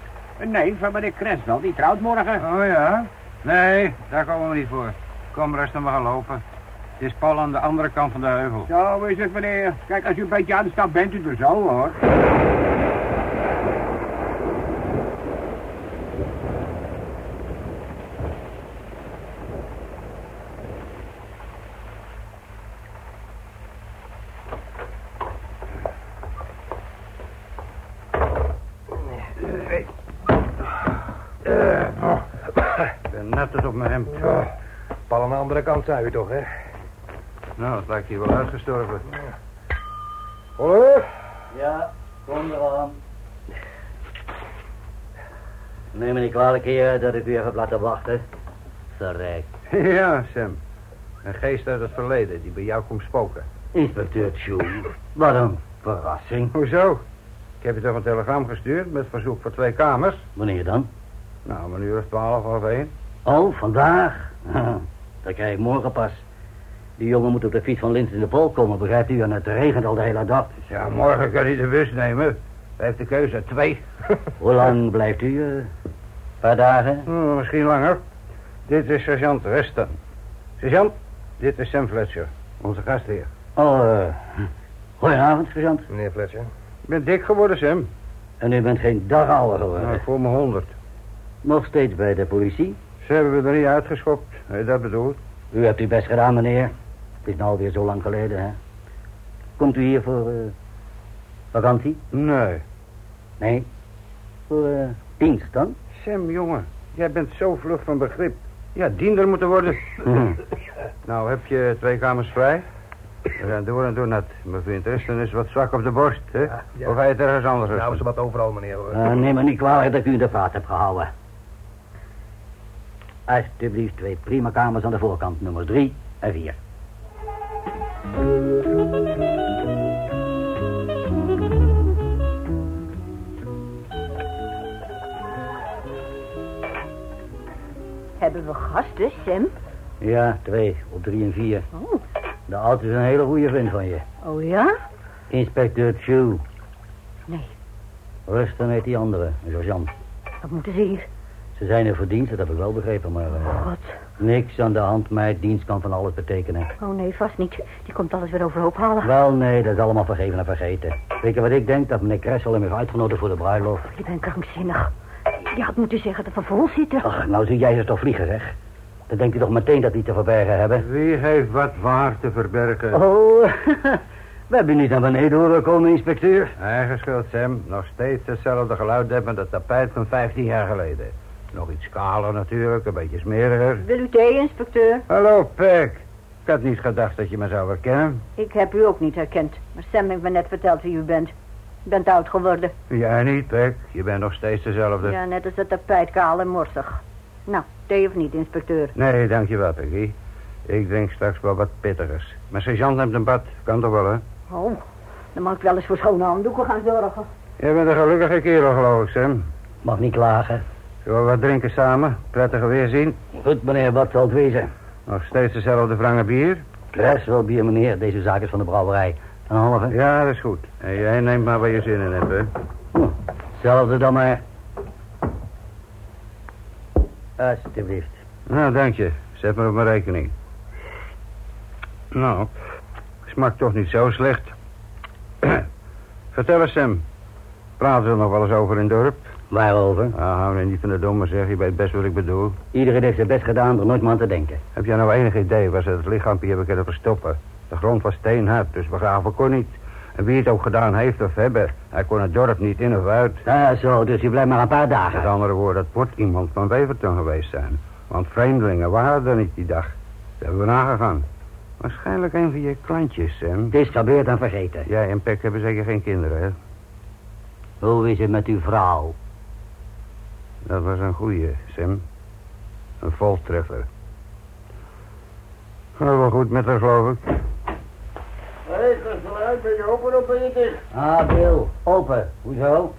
Nee, van meneer Creswell, die trouwt morgen. Oh ja? Nee, daar komen we niet voor. Kom rustig maar gaan lopen. Het is pal aan de andere kant van de heuvel. Zo is het, meneer. Kijk, als u een beetje aanstaat, bent u er zo, hoor. Ik ben net het op mijn hemd. Pal we toch, hè? Nou, het lijkt hier wel uitgestorven. Hoor? Ja, kom eraan. Neem me niet kwalijk, heer, dat ik u even heb laten wachten. Verrek. Ja, Sam. Een geest uit het verleden die bij jou komt spoken. Inspecteur Chu, wat een verrassing. Hoezo? Ik heb je toch een telegram gestuurd met verzoek voor twee kamers? Wanneer dan? Nou, om een uur of twaalf of één. Oh, vandaag? Dat krijg ik morgen pas. Die jongen moet op de fiets van Lins in de Pol komen, begrijpt u? En het regent al de hele dag. Ja, morgen kan hij de bus nemen. Hij heeft de keuze, twee. Hoe lang blijft u? eh? Een paar dagen? Oh, misschien langer. Dit is sergeant Weston. Sergeant, dit is Sam Fletcher, onze gastheer. Oh, eh... Goedenavond, sergeant. Meneer Fletcher. Ik ben dik geworden, Sam. En u bent geen dag ouder geworden. Nou, ik voel me honderd. Nog steeds bij de politie? Ze hebben we er niet uitgeschopt. Dat bedoeld? U hebt uw best gedaan, meneer. Het is nou alweer zo lang geleden, hè? Komt u hier voor, eh, vakantie? Nee. Nee. Voor, eh, dienst dan? Sam, jongen, jij bent zo vlug van begrip. Ja, diender moeten worden. Hm. nou, heb je twee kamers vrij? We gaan door en door nat. Mijn vriend Esten is wat zwak op de borst, hè? ja. Of hij het ergens anders Nou, rusten? ze wat overal, meneer. hoor. Eh, neem me niet kwalijk dat ik u in de vaart heb gehouden. Alsjeblieft, twee prima kamers aan de voorkant, nummer drie en vier. Hebben we gasten, Sam? Ja, twee, op drie en vier. Oh, De auto is een hele goede vriend van je. oh ja? Inspecteur Chu. Nee, Rustig met die andere, een sergeant. wat moeten ze hier? Ze zijn er voor dienst, dat heb ik wel begrepen, maar... eh, Oh, God. niks aan de hand, meid. Dienst kan van alles betekenen. Oh nee, vast niet. Die komt alles weer overhoop halen. Wel, nee, dat is allemaal vergeven en vergeten. Weet je wat ik denk? Dat meneer Kressel hem heeft uitgenodigd voor de bruiloft. Je bent krankzinnig. Je had moeten zeggen dat we vol zitten. Ach, nou zie jij ze toch vliegen, zeg. Dan denkt u toch meteen dat die te verbergen hebben. Wie heeft wat waar te verbergen? Oh, we hebben niet naar beneden horen komen, inspecteur. Eigen schuld, Sam. Nog steeds hetzelfde geluid hebben dat tapijt van 15 jaar geleden. Nog iets kaler natuurlijk, een beetje smeriger. Wil u thee, inspecteur? Hallo, Peck. Ik had niet gedacht dat je me zou herkennen. Ik heb u ook niet herkend. Maar Sam heeft me net verteld wie u bent. U bent oud geworden. Jij niet, Peck. Je bent nog steeds dezelfde. Ja, net als het tapijt kaal en morsig. Nou, thee of niet, inspecteur? Nee, dankjewel, Peggy. Ik drink straks wel wat pittigers. Mijn sergeant neemt een bad. Kan toch wel, hè? Oh, dan mag ik wel eens voor schone handdoeken gaan zorgen. Jij bent een gelukkige kerel, geloof ik, Sam. Mag niet klagen. Zullen we wat drinken samen? Prettige weerzien. Goed, meneer, wat zal het wezen? Nog steeds dezelfde wrange bier? Cresswell bier, meneer. Deze zaak is van de brouwerij. Een halve? Ja, dat is goed. En jij neemt maar waar je zin in hebt, hè? Hm, Hetzelfde dan maar. Alsjeblieft. Nou, dank je. Zet maar op mijn rekening. Nou, smaakt toch niet zo slecht. Vertel eens, Sam. Praten we er nog wel eens over in het dorp? Waarover? Ah, hou nou niet van de domme, zeg. Je weet best wat ik bedoel. Iedereen heeft zijn best gedaan er nooit meer aan te denken. Heb jij nou enig idee waar ze het lichaampje hebben kunnen verstoppen? De grond was steenhard, dus begraven kon niet. En wie het ook gedaan heeft of hebben, hij kon het dorp niet in of uit. Ah, zo, dus je blijft maar een paar dagen. Met andere woorden, het moet iemand van Weverton geweest zijn. Want vreemdelingen waren er niet die dag. Dat hebben we nagegaan. Waarschijnlijk een van je klantjes, Sam. Het is gebeurd en vergeten. Jij en Peck hebben zeker geen kinderen, hè? Hoe is het met uw vrouw? Dat was een goeie, Sam. Een voltreffer. Gaat wel goed met haar, geloof ik. Hé, hey, geluid, ben je open of ben je dicht? Ah, Bill, open. Hoezo?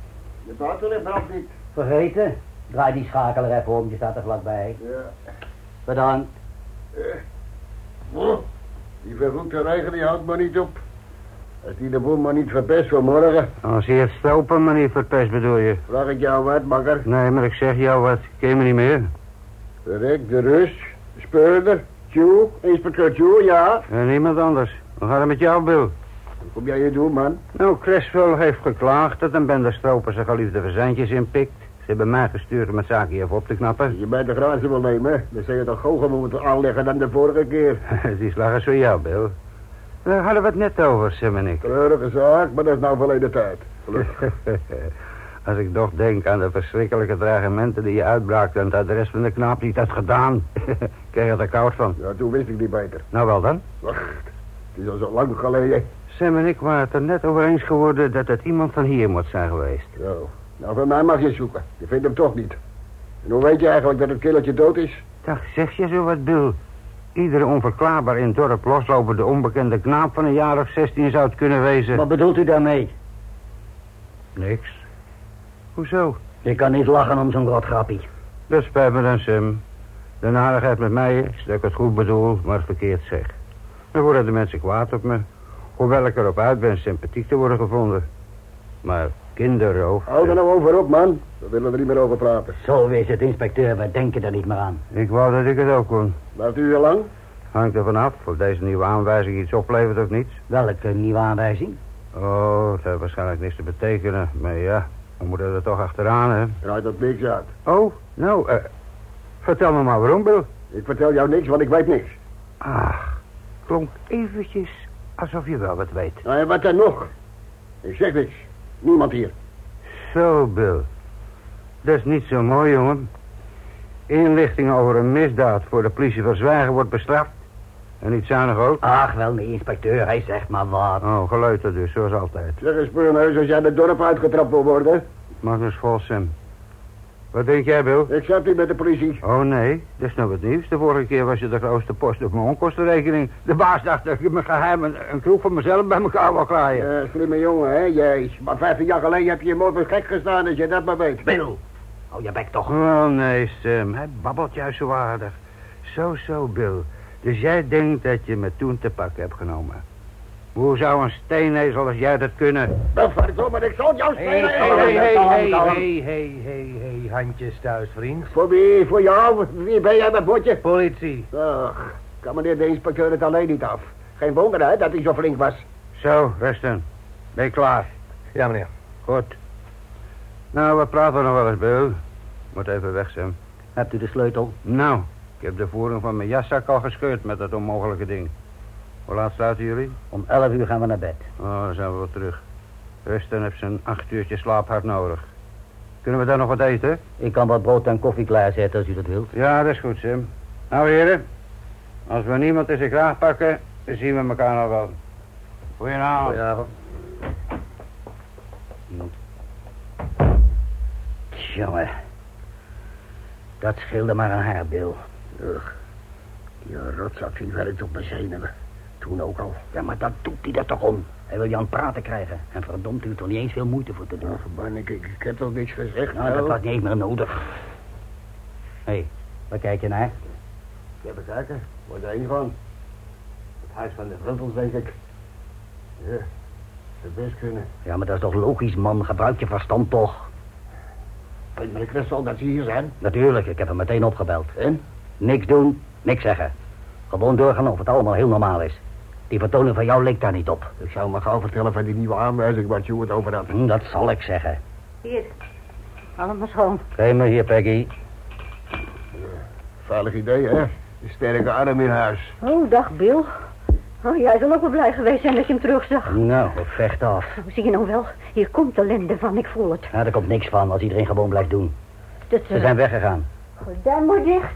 De batterij brandt niet. Vergeten? Draai die schakel er even om, je staat er vlakbij. Ja. Bedankt. Oh, die vervloekte regen die houdt maar niet op. Als die de boel maar niet verpest vanmorgen, Als je het stropen maar niet verpest, bedoel je? vraag ik jou wat, makker. Nee, maar ik zeg jou wat. Ken je me niet meer? Rick, de Rus, de speurder, Tjoe, inspecteur Tjoe, ja. En niemand anders. Hoe gaat het met jou, Bill? Wat kom jij hier doen, man? Nou, Creswell heeft geklaagd dat een bende stropers zijn geliefde verzandjes inpikt. Ze hebben mij gestuurd om het zaakje even op te knappen. Je bent de grazen wil nemen, dan zou je toch hoger moeten aanleggen dan de vorige keer. Die slag is voor jou, Bill. Daar hadden we het net over, Sam en ik. Treurige zaak, maar dat is nou verleden tijd. Als ik toch denk aan de verschrikkelijke dreigementen die je uitbraakte... en dat de rest van de knaap niet had gedaan... kreeg je er koud van. Ja, toen wist ik niet beter. Nou wel dan. Wacht, het is al zo lang geleden. Sam en ik waren het er net over eens geworden... dat het iemand van hier moet zijn geweest. Zo. Nou, voor mij mag je zoeken. Je vindt hem toch niet. En hoe weet je eigenlijk dat het killertje dood is? Dag, zeg je zo wat, Bill? Iedere onverklaarbaar in het dorp loslopende onbekende knaap van een jaar of 16 zou het kunnen wezen. Wat bedoelt u daarmee? Niks. Hoezo? Ik kan niet lachen om zo'n rotgrappie. Dat spijt me dan, Sam. De narigheid met mij is dat ik het goed bedoel, maar verkeerd zeg. Dan worden de mensen kwaad op me. Hoewel ik erop uit ben sympathiek te worden gevonden. Maar kinderroof... Hou er nou over op, man. We willen er niet meer over praten. Zo is het, inspecteur. We denken er niet meer aan. Ik wou dat ik het ook kon. Blijft u hier lang? Hangt er vanaf of deze nieuwe aanwijzing iets oplevert of niet. Welke nieuwe aanwijzing? Oh, het heeft waarschijnlijk niks te betekenen. Maar ja, we moeten er toch achteraan, hè. Draait dat niks uit. Oh, nou, eh, vertel me maar waarom, Bill. Ik vertel jou niks, want ik weet niks. Ach, klonk eventjes alsof je wel wat weet. Nou, en wat dan nog? Ik zeg niks. Niemand hier. Zo, Bill. Dat is niet zo mooi, jongen. Inlichting over een misdaad voor de politie van zwijgen wordt bestraft. En niet zuinig ook. Ach, wel nee, inspecteur. Hij zegt maar wat. Oh, geluid dus, zoals altijd. Zeg eens, Speurneus, als jij het dorp uitgetrapt wil worden. Magnus Volsem. Wat denk jij, Bill? Ik zat niet met de politie. Oh, nee. Dat is nou wat nieuws. De vorige keer was je de grootste post op mijn onkostenrekening. De baas dacht dat ik mijn geheim een, een kroeg van mezelf bij elkaar wil kraaien. Ja, slimme jongen, hè, jij. Maar 15 jaar geleden heb je je mooi voor gek gestaan als je dat maar weet. Bill, hou je bek toch. Oh, nee, Sam. Hij babbelt juist zo aardig. Zo, zo, Bill. Dus jij denkt dat je me toen te pakken hebt genomen. Hoe zou een steenezel als jij dat kunnen? Dat verdomme, ik zal jou Hé, spelen. hé, hé, hé, hé, hé, hé, hé, handjes thuis, vriend. Voor wie? Voor jou? Wie ben jij met botje? Politie. Ach, kan meneer de inspecteur het alleen niet af. Geen wonder, hè, dat hij zo flink was. Zo, Rusten. Ben je klaar? Ja, meneer. Goed. Nou, we praten nog wel eens, Bill. Moet even weg, Sam. Hebt u de sleutel? Nou, ik heb de voering van mijn jaszak al gescheurd met dat onmogelijke ding. Hoe laat sluiten jullie? Om 11 uur gaan we naar bed. Oh, dan zijn we wel terug. Rusten heeft zijn acht uurtje slaap hard nodig. Kunnen we daar nog wat eten? Ik kan wat brood en koffie klaarzetten als u dat wilt. Ja, dat is goed, Sim. Nou, heren. Als we niemand in zijn kraag pakken, dan zien we elkaar nog wel. Goedenavond. Goedenavond. Jongen. Dat scheelde maar een haar, Bill. Ugh, die rotzak die werkt op mijn zenuwen. Toen ook al. Ja, maar dat doet hij er toch om. Hij wil je aan het praten krijgen. En verdomd u er toch niet eens veel moeite voor te doen. Ach, man, ik, ik, heb toch niks gezegd, Nou, dat was niet eens meer nodig. Hé, hey, waar kijk je naar? Even kijken, waar er een van? Het huis van de Vrumpels, denk ik. Ja, zou best kunnen. Ja, maar dat is toch logisch, man. Gebruik je verstand toch. Weet meneer Christel dat ze hier zijn? Natuurlijk, ik heb hem meteen opgebeld. En? Niks doen, niks zeggen. Gewoon doorgaan of het allemaal heel normaal is. Die vertoning van jou leek daar niet op. Ik zou me gauw vertellen van die nieuwe aanwijzing waar je het over had. Hm, dat zal ik zeggen. Hier. Allemaal schoon. Geef me hier, Peggy. Veilig idee, hè? Een sterke arm in huis. Oh, dag Bill. Oh, jij zal ook wel blij geweest zijn dat je hem terugzag. Nou, vecht af. Oh, zie je nou wel? Hier komt ellende van, ik voel het. Ja, er komt niks van als iedereen gewoon blijft doen. Dat, Ze zijn weggegaan. Gordijn maar dicht.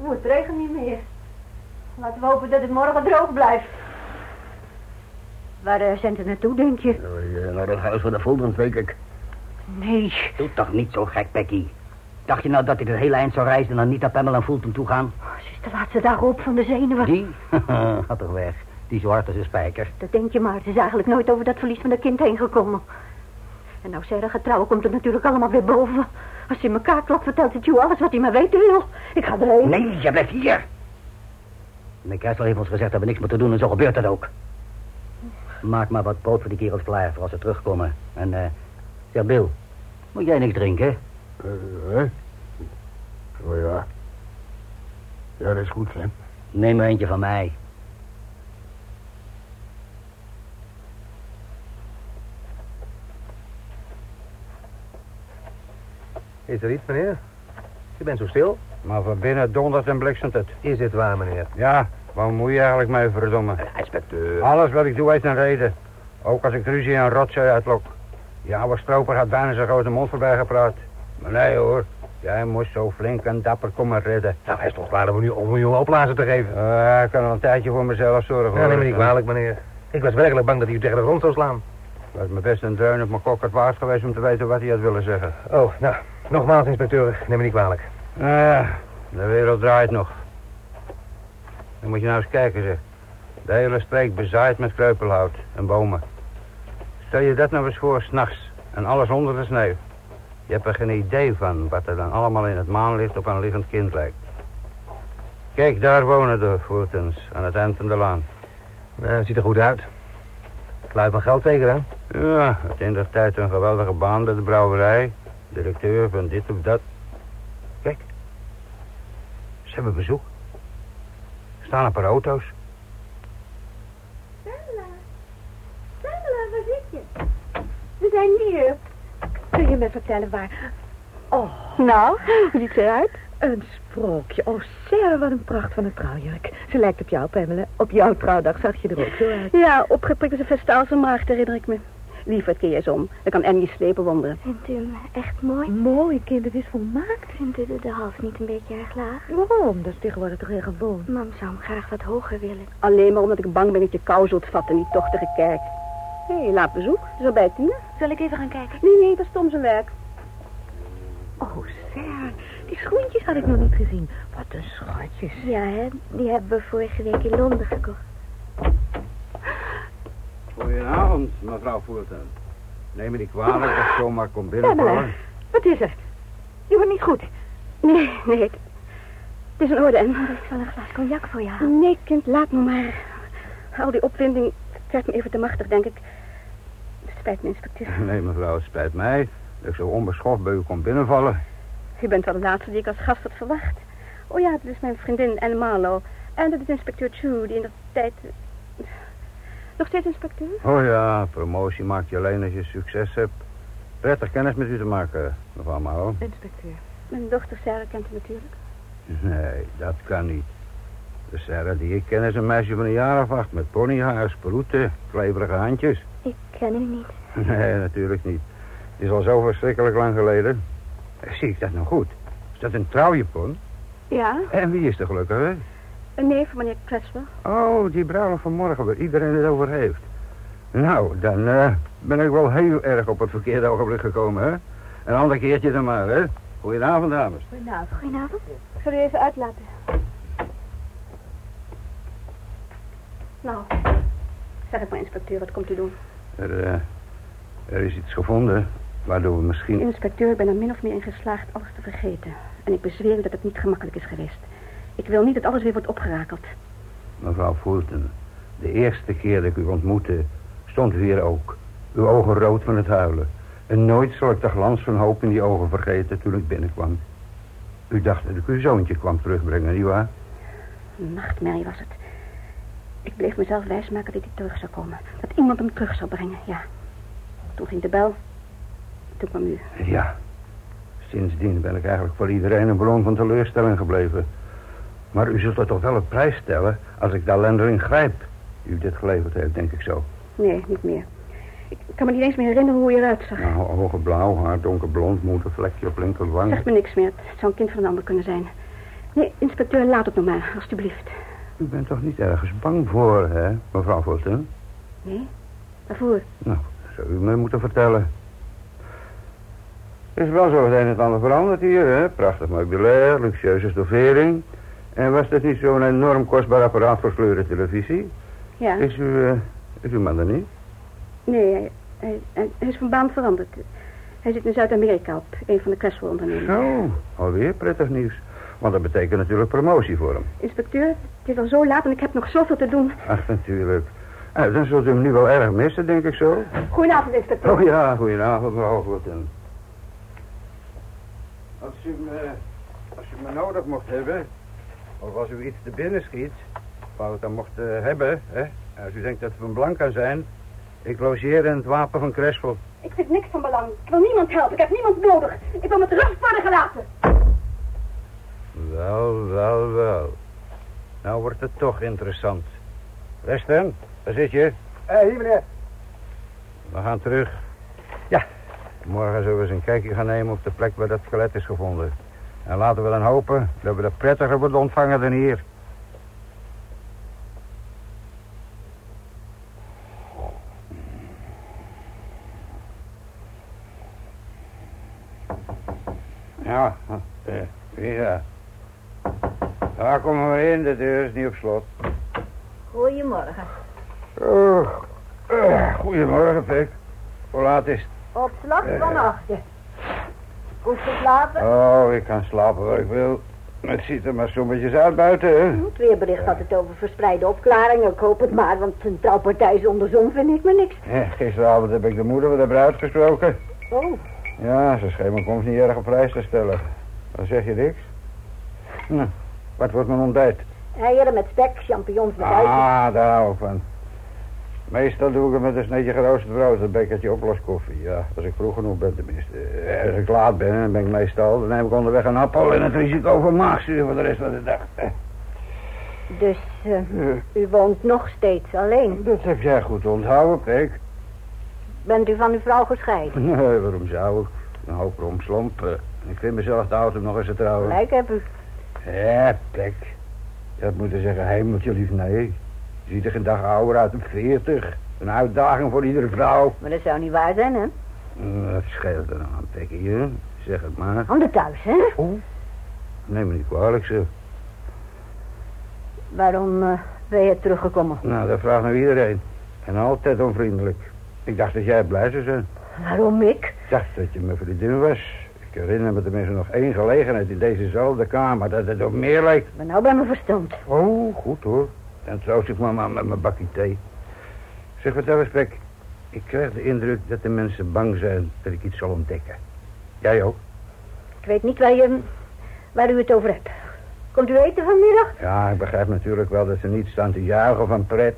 Oeh, het regent niet meer. Laten we hopen dat het morgen droog blijft. Waar uh, zijn ze naartoe, denk je? Nou, naar het huis van de Voldens, denk ik. Nee. Doe toch niet zo gek, Becky. Dacht je nou dat hij het hele eind zou reizen en dan niet naar Pamela en Fulton toe gaan? Ze is de laatste dag op van de zenuwen. Die? Gaat toch weg. Die als een spijker. Dat denk je maar. Ze is eigenlijk nooit over dat verlies van dat kind heen gekomen. En nou Sarah gaat trouwen, komt het natuurlijk allemaal weer boven. Als hij in elkaar klopt, vertelt het jou alles wat hij maar weten wil. Ik ga erheen. Nee, je blijft hier. Meneer Kessel heeft ons gezegd dat we niks moeten doen en zo gebeurt dat ook. Maak maar wat brood voor die kerels klaar voor als ze terugkomen. En, eh, zeg Bill, moet jij niks drinken? Eh, hè? Oh ja. Ja, dat is goed, Sam. Neem er eentje van mij. Is er iets, meneer? Je bent zo stil. Maar van binnen dondert en bliksemt het. Is het waar, meneer? Ja, waar moet je eigenlijk mee, verdomme? Inspecteur. Alles wat ik doe heeft een reden. Ook als ik ruzie en rotzooi uitlok. Die oude stroper had bijna zijn grote mond voorbij gepraat. Maar nee hoor, jij moest zo flink en dapper komen redden. Nou, hij is toch klaar om nu om een jongen opblazen te geven. Uh, ik kan al een tijdje voor mezelf zorgen. Ja, neem me niet kwalijk, meneer. Ik was werkelijk bang dat hij u tegen de grond zou slaan. Het was me best een dreun op mijn kokkerd waard geweest om te weten wat hij had willen zeggen. Oh, nou, nogmaals, inspecteur, neem me niet kwalijk. Nou ja, de wereld draait nog. Dan moet je nou eens kijken, zeg. De hele streek bezaaid met kreupelhout en bomen. Stel je dat nou eens voor, s'nachts. En alles onder de sneeuw. Je hebt er geen idee van wat er dan allemaal in het maanlicht op een liggend kind lijkt. Kijk, daar wonen de Voortens, aan het eind van de laan. Nou, het ziet er goed uit. Kluit van geld zeker, hè? Ja, het in de tijd een geweldige baan bij de brouwerij. Directeur van dit of dat. Kijk. Ze hebben bezoek. Er staan een paar auto's. Stella. Stella, waar zit je? We zijn hier. Kun je me vertellen waar... Oh. Nou, hoe ziet ze eruit? Een sprookje. Oh, Sarah, wat een pracht van een trouwjurk. Ze lijkt op jou, Pamela. Op jouw trouwdag zag je er ook zo uit. Ja, opgeprikt als een vestaal zijn maagd, herinner ik me. Lieverd, keer je eens om. Dan kan Annie slepen wonderen. Vindt u hem echt mooi? Mooi, kind. Het is volmaakt. Vindt u de, de hals niet een beetje erg laag? Waarom? Dat is tegenwoordig toch heel gewoon. Mam zou hem graag wat hoger willen. Alleen maar omdat ik bang ben dat je kou zult vatten in die tochtige kerk. Hé, hey, laat bezoek. Het is al bij tien. Zal ik even gaan kijken? Nee, nee, dat is Tom zijn werk. Oh, Sarah. Die schoentjes had ik nog niet gezien. Wat een schatjes. Ja, hè? Die hebben we vorige week in Londen gekocht. Goedenavond, mevrouw Voorten. Neem me niet kwalijk dat ik zomaar kom binnenvallen. Wat is er? Je wordt niet goed. Nee, nee. Het, het is in orde en... Ik zal een glas cognac voor je halen. Nee, kind, laat me maar. Al die opwinding werd me even te machtig, denk ik. Het spijt me, inspecteur. Nee, mevrouw, het spijt mij dat ik zo onbeschoft bij u kom binnenvallen. U bent wel de laatste die ik als gast had verwacht. Oh ja, dit is mijn vriendin Anne Marlowe. En dat is inspecteur Chu, die in de tijd... Nog steeds inspecteur? Oh ja, promotie maak je alleen als je succes hebt. Prettig kennis met u te maken, mevrouw Marlowe. Inspecteur. Mijn dochter Sarah kent u natuurlijk. Nee, dat kan niet. De Sarah die ik ken is een meisje van een jaar of acht... met ponyhaar, sproeten, kleverige handjes. Ik ken u niet. Nee, natuurlijk niet. Het is al zo verschrikkelijk lang geleden. Zie ik dat nou goed? Is dat een trouwjepon? Ja, En wie is de gelukkige? een neef van meneer Creswell. Oh, die bruiloft van morgen waar iedereen het over heeft. Nou, dan eh, ben ik wel heel erg op het verkeerde ogenblik gekomen, hè? Een ander keertje dan maar, hè? Goedenavond, dames. Goedenavond. Goedenavond. Ik zal u even uitlaten. Nou, zeg het maar, inspecteur, wat komt u doen? Er, eh, er is iets gevonden waardoor we misschien... Inspecteur, ik ben er min of meer in geslaagd alles te vergeten. En ik bezweer u dat het niet gemakkelijk is geweest. Ik wil niet dat alles weer wordt opgerakeld. Mevrouw Fulton, de eerste keer dat ik u ontmoette, stond u hier ook. Uw ogen rood van het huilen. En nooit zal ik de glans van hoop in die ogen vergeten toen ik binnenkwam. U dacht dat ik uw zoontje kwam terugbrengen, nietwaar? Nachtmerrie was het. Ik bleef mezelf wijsmaken dat hij terug zou komen. Dat iemand hem terug zou brengen, ja. Toen ging de bel. Toen kwam u. Ja. Sindsdien ben ik eigenlijk voor iedereen een bron van teleurstelling gebleven. Maar u zult er toch wel op prijs stellen als ik de ellendeling grijp. U dit geleverd heeft, denk ik zo. Nee, niet meer. Ik kan me niet eens meer herinneren hoe hij eruit zag. Nou, ogen blauw, haar donkerblond, een vlekje op linkerwang. Zegt me niks meer. Het zou een kind van een ander kunnen zijn. Nee, inspecteur, laat het nog maar, alstublieft. U bent toch niet ergens bang voor, hè, mevrouw Fulton? Nee? Waarvoor? Nou, dat zou u me moeten vertellen. Het is wel zo het een en ander veranderd hier, hè? Prachtig meubilair, luxueuze stoffering. En was dit niet zo'n enorm kostbaar apparaat voor kleuren televisie? Ja? Is u, eh, is uw man er niet? Nee, hij, hij, is van baan veranderd. Hij zit in Zuid-Amerika op een van de Creswell ondernemingen. Zo, alweer prettig nieuws. Want dat betekent natuurlijk promotie voor hem. Inspecteur, het is al zo laat en ik heb nog zoveel te doen. Ach, natuurlijk. Eh, dan zult u hem nu wel erg missen, denk ik zo. Goedenavond, inspecteur. Oh ja, goedenavond, mevrouw Fulton. Als u me, als u me nodig mocht hebben, of als u iets te binnen schiet, waar het dan mocht eh, hebben, hè? Als u denkt dat het van belang kan zijn, ik logeer in het wapen van Creswell. Ik vind niks van belang. Ik wil niemand helpen. Ik heb niemand nodig. Ik wil met rust worden gelaten. Wel, wel, wel. Nou wordt het toch interessant. Western, daar zit je. Eh, hier meneer. We gaan terug. Ja, Morgen zullen we eens een kijkje gaan nemen op de plek waar dat skelet is gevonden. En laten we dan hopen dat we dat prettiger worden ontvangen dan hier. Ja, eh, daar? Ja, kom maar in, de deur is niet op slot. Goedemorgen. Oh, eh, goedemorgen, Pik. Hoe laat is het? Op slag Eh. van achter. Goed geslapen? Oh, ik kan slapen waar ik wil. Het ziet er maar sommetjes uit buiten, hè? Het weerbericht had het over verspreide opklaringen. Ik hoop het maar, want een trouwpartij zonder zon vind ik me niks. Ja, gisteravond heb ik de moeder van de bruid gesproken. Oh, Ja, ze scheen me komt niet erg op prijs te stellen. Dan zeg je niks? Nou, wat wordt mijn ontbijt? eieren met spek, champignons met uitjes. Ah, daar hou ik van. Meestal doe ik het met een sneetje geroosterd brood, een bekertje oploskoffie. Ja, als ik vroeg genoeg ben tenminste. Eh, Als ik laat ben, dan ben ik meestal, dan neem ik onderweg een appel en het risico van maagzuur voor de rest van de dag. Dus eh, u woont nog steeds alleen. Dat heb jij goed onthouden, Pik. Bent u van uw vrouw gescheiden? Nee, waarom zou ik? Een hoop romslomp. eh. Ik vind mezelf oud om nog eens te trouwen. Gelijk heb u. Ja, Pik. Je had moeten zeggen, hemeltje lief, nee. Je ziet er geen dag ouder uit dan veertig. Een uitdaging voor iedere vrouw. Maar dat zou niet waar zijn, hè? Mm, Wat scheelt er nou aan, Pekkie, hè? Zeg het maar. Handen thuis, hè? Neem me niet kwalijk, zo. Waarom eh, ben je teruggekomen? Nou, dat vraagt nou iedereen. En altijd onvriendelijk. Ik dacht dat jij blij zou zijn. Waarom ik? Ik dacht dat je mijn vriendin was. Ik herinner me tenminste nog één gelegenheid in dezezelfde kamer... dat het op meer. Ik ben nou bij mijn verstand. Oh, goed hoor. En troost ik me maar met mijn bakje thee. Zeg, vertel eens, Pek. Ik krijg de indruk dat de mensen bang zijn dat ik iets zal ontdekken. Jij ook? Ik weet niet waar, je, waar u het over hebt. Komt u eten vanmiddag? Ja, ik begrijp natuurlijk wel dat ze niet staan te juichen van pret.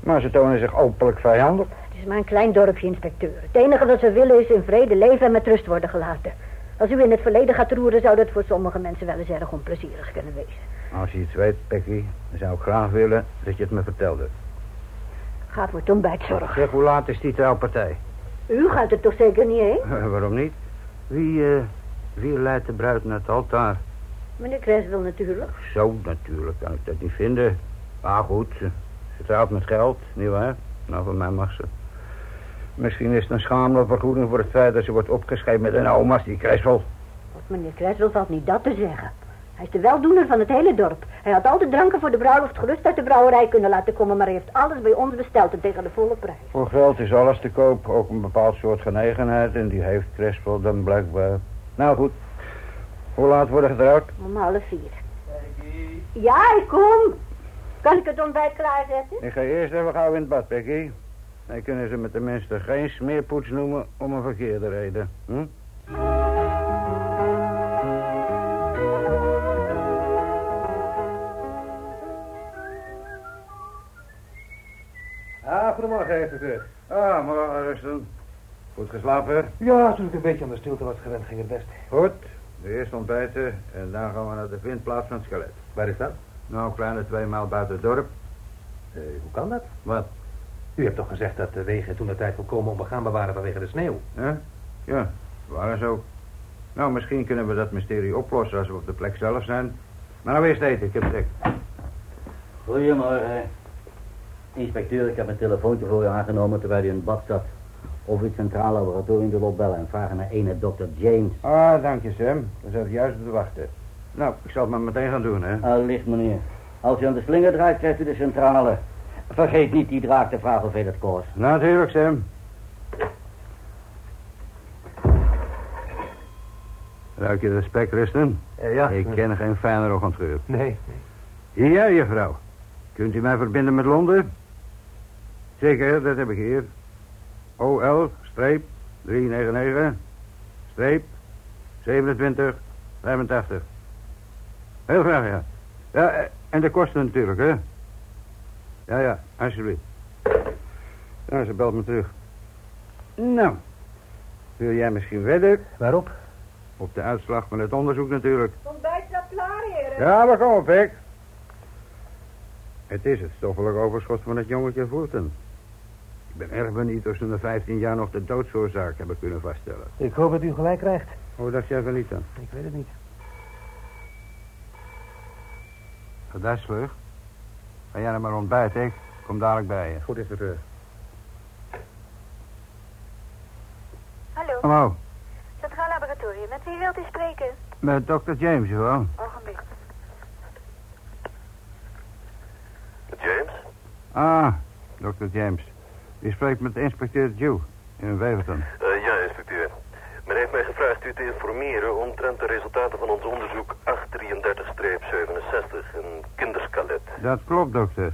Maar ze tonen zich openlijk vijandig. Het is maar een klein dorpje, inspecteur. Het enige wat ze willen is in vrede leven en met rust worden gelaten. Als u in het verleden gaat roeren, zou dat voor sommige mensen wel eens erg onplezierig kunnen wezen. Als je iets weet, Pekkie, dan zou ik graag willen dat je het me vertelde. Gaat voor het ontbijt zorgen. Zeg, hoe laat is die trouwpartij? U gaat er toch zeker niet heen? Waarom niet? Wie, eh, wie leidt de bruid naar het altaar? Meneer Creswell natuurlijk. Zo natuurlijk kan ik dat niet vinden. Maar goed, ze, ze trouwt met geld, nietwaar? Nou, van mij mag ze. Misschien is het een schamele vergoeding voor het feit dat ze wordt opgescheiden met een oma als die Creswell. Want meneer Creswell valt niet dat te zeggen. Hij is de weldoener van het hele dorp. Hij had al de dranken voor de bruiloft gerust uit de brouwerij kunnen laten komen... maar hij heeft alles bij ons besteld en tegen de volle prijs. Voor geld is alles te koop, ook een bepaald soort genegenheid. En die heeft Creswell dan blijkbaar. Nou goed, hoe laat worden getrouwd? Om half vier. Ja, ik kom. Kan ik het ontbijt klaarzetten? Ik ga eerst even gauw in het bad, Becky. Dan kunnen ze me tenminste geen smeerpoets noemen om een verkeerde reden. Hm? Ah, goedemorgen, inspecteur. Ah, morgen rusten. Goed geslapen? Ja, toen ik een beetje aan de stilte was gewend, ging het best. Goed. De eerste ontbijten en dan gaan we naar de vindplaats van het skelet. Waar is dat? Nou, een kleine twee mijl buiten het dorp. Eh, hoe kan dat? Wat? U hebt toch gezegd dat de wegen toen de tijd volkomen onbegaanbaar waren vanwege de sneeuw? Ja? Ja, waren ook. Nou, misschien kunnen we dat mysterie oplossen als we op de plek zelf zijn. Maar nou eerst eten, ik heb trek. Goedemorgen. Inspecteur, ik heb een telefoontje voor u aangenomen terwijl u in het bad zat. Of u het centraal laboratorium wil opbellen en vragen naar ene dokter James. Ah, dank je, Sam. Daar zat ik juist op te wachten. Nou, ik zal het maar meteen gaan doen, hè. Allicht, meneer. Als u aan de slinger draait, krijgt u de centrale. Vergeet niet die draak te vragen of hij dat kost. Natuurlijk, Sam. Ruik je de spek, Rusten? ja. Ik ken geen fijner ochtendgeur. Nee. Hier, juffrouw. Kunt u mij verbinden met Londen? Zeker, dat heb ik hier. OL, streep, 399, streep, 27, 85. Heel graag, ja. Ja, eh, en de kosten natuurlijk, hè? Ja, ja, alsjeblieft. Nou, ze belt me terug. Nou, wil jij misschien wedden? Waarop? Op de uitslag van het onderzoek natuurlijk. Ontbijt staat klaar, heren. Ja, maar kom op, Pik. Het is het stoffelijk overschot van het jongetje Voerten. Ik ben erg benieuwd of ze na 15 jaar nog de doodsoorzaak hebben kunnen vaststellen. Ik hoop dat u gelijk krijgt. Hoe dacht jij van niet dan? Ik weet het niet. Daar sleur. Ga jij nou maar ontbijten, ik kom dadelijk bij je. Goed, inspecteur. Hallo, Hallo, Centraal Laboratorium. Met wie wilt u spreken? met dokter James gewoon. Ogenblik. James? Ah, dokter James. U spreekt met inspecteur Dew in Weverton. Eh, heeft mij gevraagd u te informeren omtrent de resultaten van ons onderzoek 833-67, een kinderskelet. Dat klopt, dokter.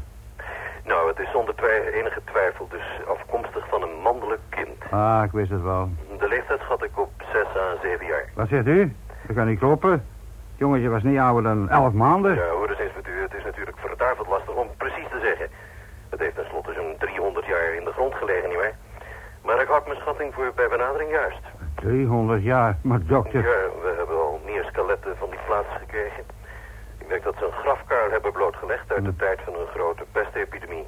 Nou, het is zonder twijfel enige twijfel, dus afkomstig van een mannelijk kind. Ah, ik wist het wel. De leeftijd schat ik op 6 à 7 jaar. Wat zegt u? Dat kan niet kloppen. Het jongetje was niet ouder dan 11 maanden. Ja, hoor eens, inspecteur. Het is natuurlijk verduiveld lastig om precies te zeggen. Het heeft tenslotte zo'n 300 jaar in de grond gelegen, nietwaar? Maar ik had mijn schatting voor bij benadering juist. 300 jaar. Maar dokter... Ja, we hebben al meer skeletten van die plaats gekregen. Ik denk dat ze een grafkuil hebben blootgelegd uit de tijd van een grote pestepidemie.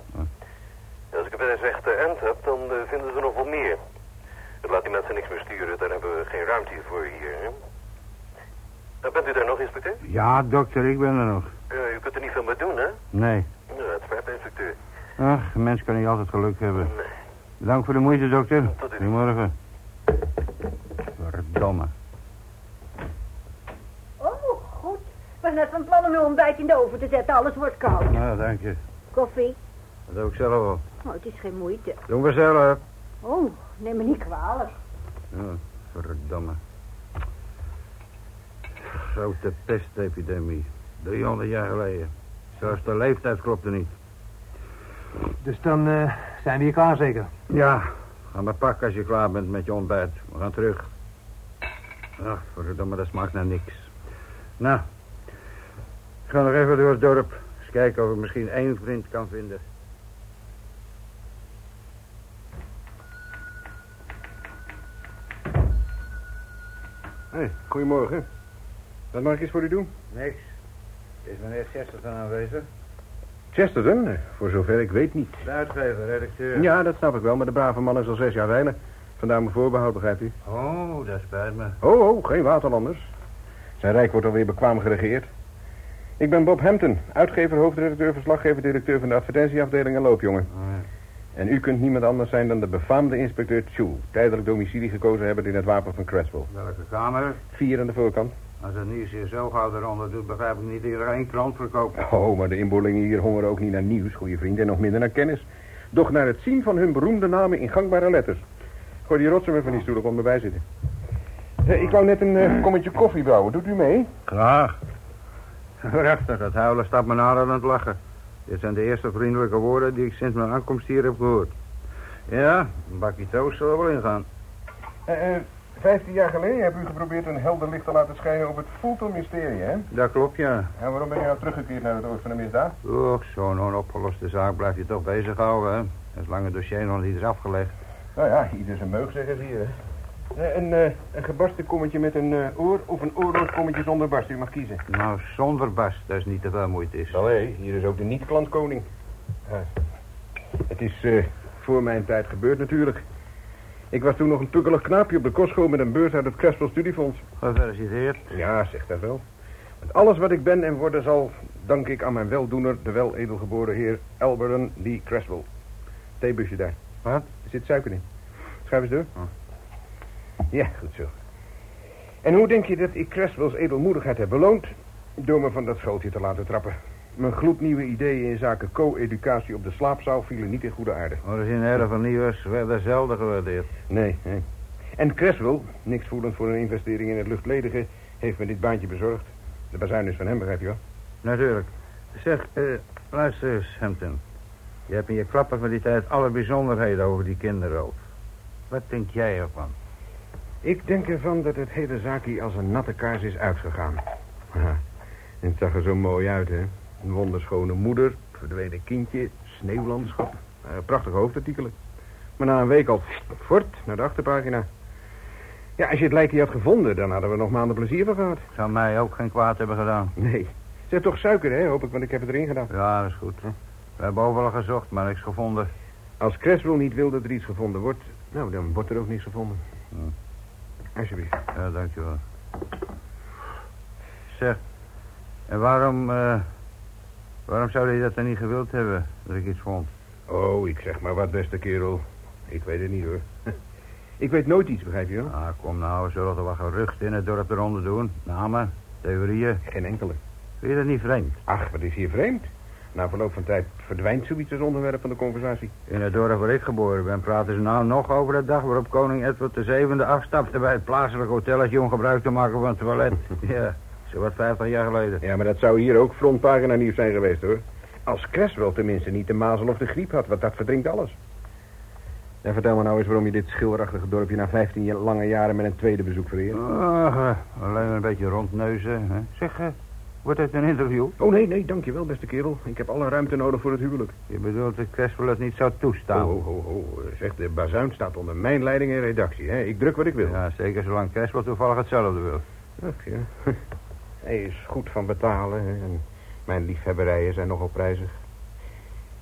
Als ik het eens recht de end heb, dan eh, vinden ze nog wel meer. Laat die mensen niks meer sturen, daar hebben we geen ruimte voor hier. Hè? Eh, bent u daar nog, inspecteur? Ja, dokter, ik ben er nog. Eh, u kunt er niet veel mee doen, hè? Nee. Ja, het spijt me, inspecteur. Ach, een mens kan niet altijd geluk hebben. Bedankt voor de moeite, dokter. Tot Goedemorgen. Verdomme. Oh, goed. Ik was net van plan om uw ontbijt in de oven te zetten. Alles wordt koud. Nou, dank je. Koffie? Dat doe ik zelf wel. Oh, het is geen moeite. Doen we zelf. Oh, neem me niet kwalijk. Ja, verdomme. Grote pestepidemie. 300 jaar geleden. Zelfs de leeftijd klopte niet. Dus dan eh, zijn we hier klaar zeker? Ja, ga maar pakken als je klaar bent met je ontbijt. We gaan terug. Ach, verdomme, dat smaakt naar niks. Nou, ik ga nog even door het dorp. Eens kijken of ik misschien één vriend kan vinden. Hé, goedemorgen. Wat mag ik eens voor u doen? Niks. Is meneer Chesterton aanwezig? Chesterton? Voor zover ik weet niet. De uitgever, redacteur. Ja, dat snap ik wel, maar de brave man is al zes jaar weilen. Vandaar mijn voorbehoud, begrijpt u? Oh, dat spijt me. Oh, oh, geen waterlanders. Zijn rijk wordt alweer bekwaam geregeerd. Ik ben Bob Hampton, uitgever, hoofdredacteur, verslaggever, directeur van de advertentieafdeling en loopjongen. En u kunt niemand anders zijn dan de befaamde inspecteur Chu, tijdelijk domicilie gekozen hebben in het wapen van Creswell. Welke kamer? Vier aan de voorkant. Als het nieuws hier zo gauw eronder doet, begrijp ik niet er één krant verkoopt. Oh, maar de inboorlingen hier hongeren ook niet naar nieuws, goede vriend, en nog minder naar kennis. Doch naar het zien van hun beroemde namen in gangbare letters. Gooi die rotsen maar van die stoel op om erbij zitten. Eh, ik wou net een eh, kommetje koffie brouwen. Doet u mee? Graag. Waarachtig, het huilen staat me nader dan het lachen. Dit zijn de eerste vriendelijke woorden die ik sinds mijn aankomst hier heb gehoord. Ja, een bakje toast zal er wel ingaan. Eh, eh, Vijftien jaar geleden heb u geprobeerd een helder licht te laten schijnen op het Fulton-mysterie, hè? Dat klopt, ja. En waarom ben je nou teruggekeerd naar het oord van de misdaad? Och, zo'n onopgeloste zaak blijf je toch bezighouden, hè? Zolang het dossier nog niet is afgelegd. Nou ja, ieder zijn meug, zeggen ze hier, hè? Eh, een, eh, een gebarsten kommetje met een eh, oor of een oorloos kommetje zonder barst. U mag kiezen. Nou, zonder bast, dat is niet te veel moeite is. Allee, hier is ook de niet-klantkoning. Ja. Het is voor mijn tijd gebeurd natuurlijk. Ik was toen nog een tukkelig knaapje op de kostschool met een beurs uit het Creswell Studiefonds. Gefeliciteerd. Ja, zeg dat wel. Want alles wat ik ben en worden zal, dank ik aan mijn weldoener, de wel edelgeboren heer Elberon Lee Creswell. Theebusje daar. Wat? Er zit suiker in. Schuif eens door. Ja, goed zo. En hoe denk je dat ik Creswell's edelmoedigheid heb beloond? Door me van dat schooltje te laten trappen. Mijn gloednieuwe ideeën in zaken co-educatie op de slaapzaal vielen niet in goede aarde. Originele vernieuwers werden zelden gewaardeerd. Nee, nee. En Creswell, niks voelend voor een investering in het luchtledige, heeft me dit baantje bezorgd. De bazuin is van hem, begrijp je wel? Natuurlijk. Zeg, eh, luister eens, Hampton. Je hebt in je klappen van die tijd alle bijzonderheden over die kinderroof. Wat denk jij ervan? Ik denk ervan dat het hele zaakje als een natte kaars is uitgegaan. En het zag er zo mooi uit, hè? Een wonderschone moeder, verdwenen kindje, sneeuwlandschap. Eh, prachtige hoofdartikelen. Maar na een week al fort naar de achterpagina. Ja, als je het lijkje had gevonden, dan hadden we nog maanden plezier van gehad. Zou mij ook geen kwaad hebben gedaan. Nee. Ze heeft toch suiker, hè, hoop ik, want ik heb het erin gedaan. Ja, dat is goed. We hebben overal gezocht, maar niks gevonden. Als Creswell niet wil dat er iets gevonden wordt... nou, dan wordt er ook niets gevonden. Alsjeblieft. Ja, dankjewel. Zeg, en waarom, eh, waarom zou je dat dan niet gewild hebben, dat ik iets vond? Oh, ik zeg maar wat, beste kerel. Ik weet het niet, hoor. Ik weet nooit iets, begrijp je wel? Ah, kom nou, we zullen toch wel gerucht in het dorp eronder doen. Namen, theorieën. Geen enkele. Vind je dat niet vreemd? Ach, wat is hier vreemd? Na verloop van tijd verdwijnt zoiets als onderwerp van de conversatie. In het dorp waar ik geboren ben praten ze nou nog over de dag waarop koning Edward VII afstapte bij het plaatselijke hotelletje om gebruik te maken van het toilet. ja, zo wat 50 jaar geleden. Ja, maar dat zou hier ook frontpagina nieuws zijn geweest, hoor. Als Creswell tenminste niet de mazel of de griep had, want dat verdrinkt alles. En vertel me nou eens waarom je dit schilderachtige dorpje na 15 ja- lange jaren met een tweede bezoek vereert. Ach, eh, alleen een beetje rondneuzen. Hè? Zeg, eh, wordt het een interview? Oh, nee, nee, dank je wel, beste kerel. Ik heb alle ruimte nodig voor het huwelijk. Je bedoelt dat Creswell het niet zou toestaan? Oh, oh, oh, oh. Zeg, de bazuin staat onder mijn leiding en redactie, hè. Ik druk wat ik wil. Ja, zeker zolang Creswell toevallig hetzelfde wil. Ach, ja. Hij is goed van betalen en mijn liefhebberijen zijn nogal prijzig.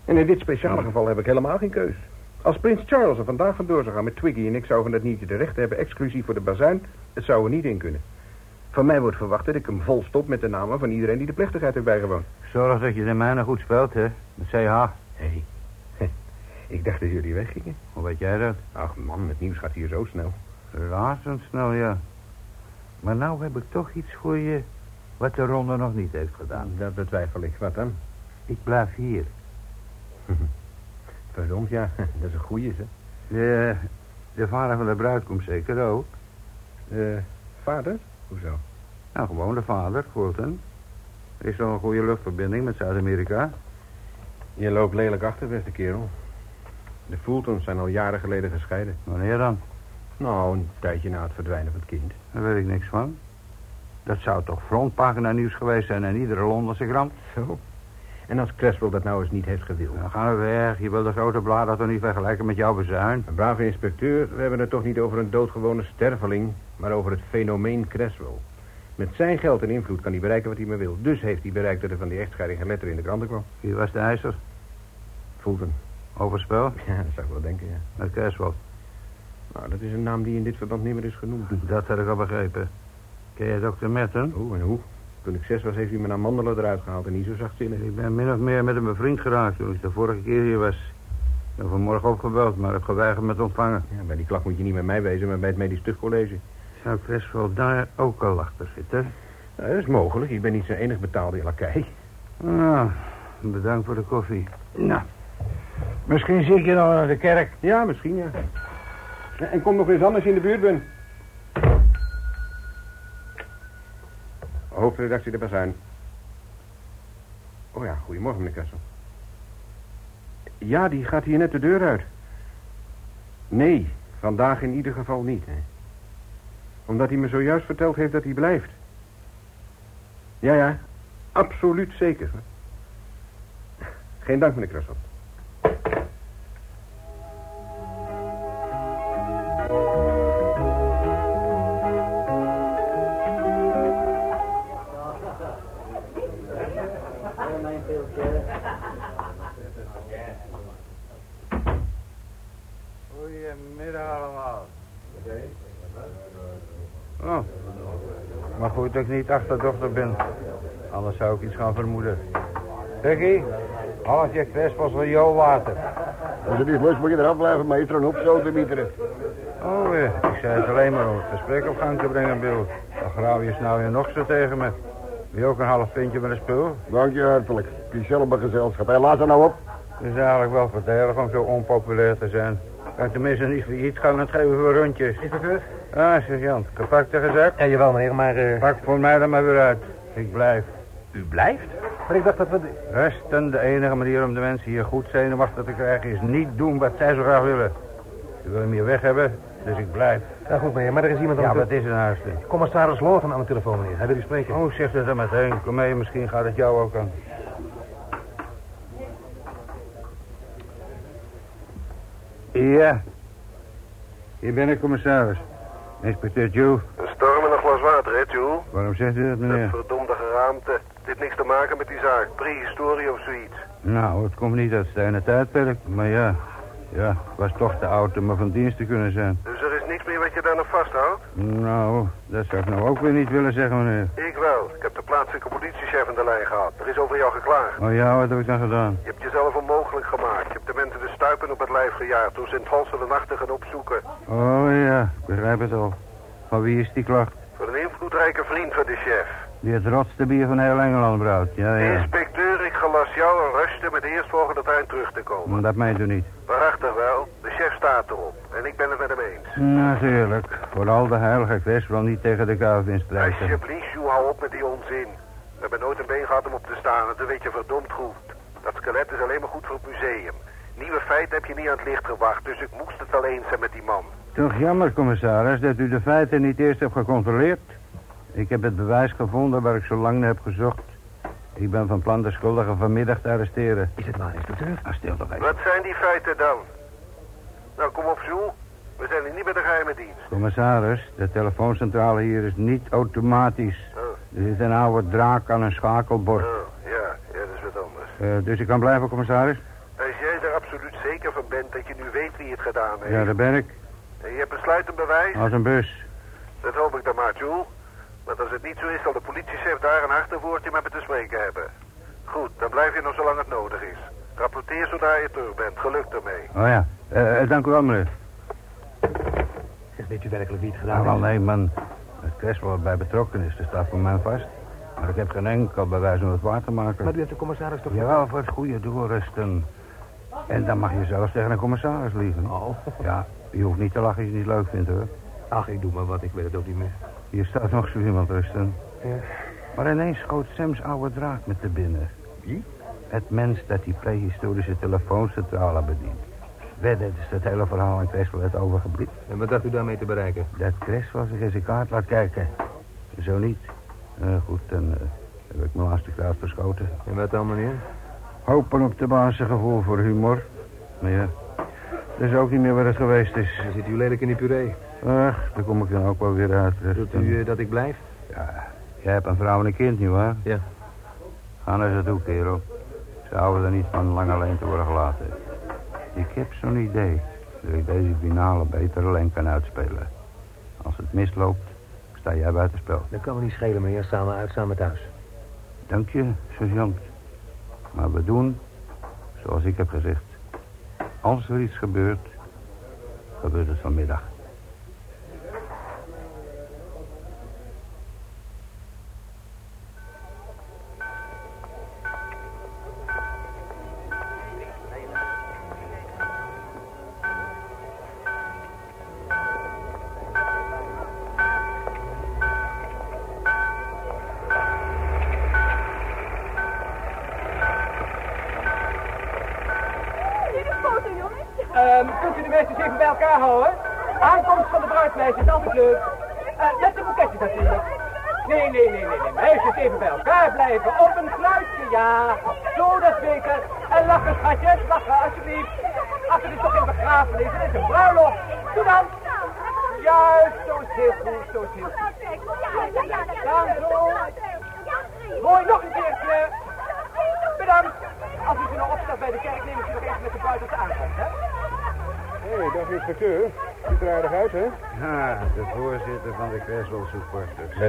En in dit speciale geval heb ik helemaal geen keus. Als prins Charles er vandaag vandoor zou gaan met Twiggy en ik zou van dat nietje de rechten hebben exclusief voor de bazuin, het zou er niet in kunnen. Van mij wordt verwacht dat ik hem vol stop met de namen van iedereen die de plechtigheid heeft bijgewoond. Zorg dat je de mijne goed speelt, hè? Met CH. Hé, ik dacht dat jullie weggingen. Hoe weet jij dat? Ach man, het nieuws gaat hier zo snel. Razendsnel, ja. Maar nou heb ik toch iets voor je wat de ronde nog niet heeft gedaan. Dat betwijfel ik. Wat dan? Ik blijf hier. Verdomd, ja. Dat is een goeie, hè. De, de vader van de bruid komt zeker ook. De vader? Hoezo? Nou, gewoon de vader, Fulton. Er is toch een goede luchtverbinding met Zuid-Amerika? Je loopt lelijk achter, beste kerel. De Fultons zijn al jaren geleden gescheiden. Wanneer dan? Nou, een tijdje na het verdwijnen van het kind. Daar weet ik niks van. Dat zou toch frontpagina nieuws geweest zijn in iedere Londense krant? Zo. En als Creswell dat nou eens niet heeft gewild? Dan gaan we weg. Je wil de grote bladen toch niet vergelijken met jouw bezuin? Een brave inspecteur, we hebben het toch niet over een doodgewone sterveling... maar over het fenomeen Creswell. Met zijn geld en invloed kan hij bereiken wat hij maar wil. Dus heeft hij bereikt dat er van die echtscheiding geen letter in de kranten kwam. Wie was de eiser? Fulton. Overspel? Ja, dat zou ik wel denken, ja. Met Creswell. Nou, dat is een naam die in dit verband niet meer is genoemd. Dat heb ik al begrepen. Ken je dokter Metten? Hoe en hoe? Toen ik zes was, heeft hij me naar Mandelen eruit gehaald en niet zo zachtzinnig. Ik ben min of meer met hem bevriend geraakt toen ik de vorige keer hier was. Ik ben vanmorgen opgebeld, maar heb geweigerd met ontvangen. Ja, bij die klak moet je niet met mij wezen, maar bij het medisch tuchtcollege. Zou Creswell daar ook al achter zitten? Ja, dat is mogelijk. Ik ben niet zijn enig betaalde lakij. Nou, bedankt voor de koffie. Nou, misschien zie ik je nog naar de kerk. Ja, misschien, ja. Ja, En kom nog eens anders in de buurt ben. Hoofdredactie de Bazuin. Oh ja, goedemorgen, meneer Kessel. Ja, die gaat hier net de deur uit. Nee, vandaag in ieder geval niet, hè. Omdat hij me zojuist verteld heeft dat hij blijft. Ja, ja, absoluut zeker. Geen dank, meneer Kressel. Ik niet achterdochter ben. Anders zou ik iets gaan vermoeden. Peggy, haal je Crespas van jouw water. Als het niet lust, moet je eraf blijven, maar je er een hoop zo te mieteren. Oh, ja. ik zei het alleen maar om het gesprek op gang te brengen, Bill. Dan grauw je nou weer nog zo tegen me. Wil je ook een half pintje met een spul? Dank je hartelijk. Kies bij gezelschap. Hé, laat er nou op. Het is eigenlijk wel verdelig om zo onpopulair te zijn. Kan tenminste niet failliet gaan, dat geven we rondjes. Inspecteur? Ah, sergeant, gepakte gezakt. Ja, jawel meneer, maar... eh, Pak voor mij dan maar weer uit. Ik blijf. U blijft? Maar ik dacht dat we... Resten, de enige manier om de mensen hier goed zenuwachtig te krijgen... is niet doen wat zij zo graag willen. Ze willen me hier weg hebben, dus ik blijf. Ja, goed meneer, maar er is iemand aan Ja, de... wat is er nou eens? Commissaris Lawton aan de telefoon, meneer. Hij wil u spreken. Oh, zeg dat dan meteen. Kom mee, misschien gaat het jou ook aan. Ja. Hier ben ik, commissaris. Inspecteur Joe. Een storm en een glas water, hè, Joel? Waarom zegt u dat, Dat meneer? verdomde geraamte. Dit niks te maken met die zaak. Prehistorie of zoiets. Nou, het komt niet uit stenen tijdperk, maar ja. Ja, het was toch te oud om me van dienst te kunnen zijn. Dus er is niks meer wat je daar nog vasthoudt? Nou, dat zou ik nou ook weer niet willen zeggen, meneer. Ik wel. Ik heb de plaatselijke politiechef aan de lijn gehad. Er is over jou geklaagd. Oh ja, wat heb ik dan gedaan? Je hebt jezelf onmogelijk gemaakt. Je hebt de mensen de stuipen op het lijf gejaagd... toen ze in het valse de nachten gaan opzoeken. Oh ja, ik begrijp het al. Van wie is die klacht? Voor een invloedrijke vriend van de chef. Die het rotste bier van heel Engeland brouwt. Ja, ja. Inspecteur, ik gelas jou een rusten met de eerstvolgende trein terug te komen. Dat meent u niet. Waarachtig wel. De chef staat erop. En ik ben het met hem eens. Natuurlijk. Vooral de heilige Christ wil niet tegen de kuifwinst strijden. Alsjeblieft, Sjoe, hou op met die onzin. We hebben nooit een been gehad om op te staan. En dat weet je verdomd goed. Dat skelet is alleen maar goed voor het museum. Nieuwe feiten heb je niet aan het licht gebracht. Dus ik moest het wel eens zijn met die man. Toch jammer, commissaris, dat u de feiten niet eerst hebt gecontroleerd. Ik heb het bewijs gevonden waar ik zo lang naar heb gezocht. Ik ben van plan de schuldigen vanmiddag te arresteren. Is het waar, inspecteur? Ah, stil toch even. Wat zijn die feiten dan? Nou, kom op, Sjoe. We zijn hier niet bij de geheime dienst. Commissaris, de telefooncentrale hier is niet automatisch. Oh. Er zit een oude draak aan een schakelbord. Oh, ja, ja, dat is wat anders. Eh, dus ik kan blijven, commissaris? Als jij er bent dat je nu weet wie het gedaan heeft... Ja, daar ben ik. En je hebt besluitend bewijs... Als een bus. Dat hoop ik dan maar, Joel. Want als het niet zo is, zal de politiechef daar een achterwoordje met me te spreken hebben. Goed, dan blijf je nog zolang het nodig is. Rapporteer zodra je terug bent. Geluk ermee. Oh ja, Eh, eh, dank u wel, meneer. Zeg, weet u werkelijk wie het gedaan Nou, nee, man. Het Creswell waarbij betrokken is, dat staat voor mij vast. Maar ik heb geen enkel bewijs om het waar te maken. Maar u hebt de commissaris toch... Jawel, voor het goede doel, Rusten. En dan mag je zelfs tegen een commissaris liegen. Oh. Ja, je hoeft niet te lachen als je het niet leuk vindt, hoor. Ach, ik doe maar wat, ik weet het ook niet meer. Hier staat nog zo iemand, Rusten. Ja. Maar ineens schoot Sam's oude draak met de binnen. Wie? Het mens dat die prehistorische telefooncentrale bedient. Wedden is het hele verhaal aan Creswell het overgebleven. En wat dacht u daarmee te bereiken? Dat Creswell zich in zijn kaart laat kijken. Zo niet. Eh, goed, dan eh, heb ik mijn laatste kruid verschoten. En wat dan, meneer? Hopen op de baas zijn gevoel voor humor. Maar ja, dat is ook niet meer wat het geweest is. Dan zit u lelijk in die puree. Ach, daar kom ik dan ook wel weer uit. Wilt u eh, dat ik blijf? Ja, jij hebt een vrouw en een kind, nietwaar? Ja. Ga naar ze toe, kerel. Ze houden er niet van lang alleen te worden gelaten. Ik heb zo'n idee dat ik deze finale beter alleen kan uitspelen. Als het misloopt, sta jij buitenspel. Dat kan me niet schelen, meneer. Samen uit, samen thuis. Dank je, sergeant. Maar we doen zoals ik heb gezegd. Als er iets gebeurt, gebeurt het vanmiddag.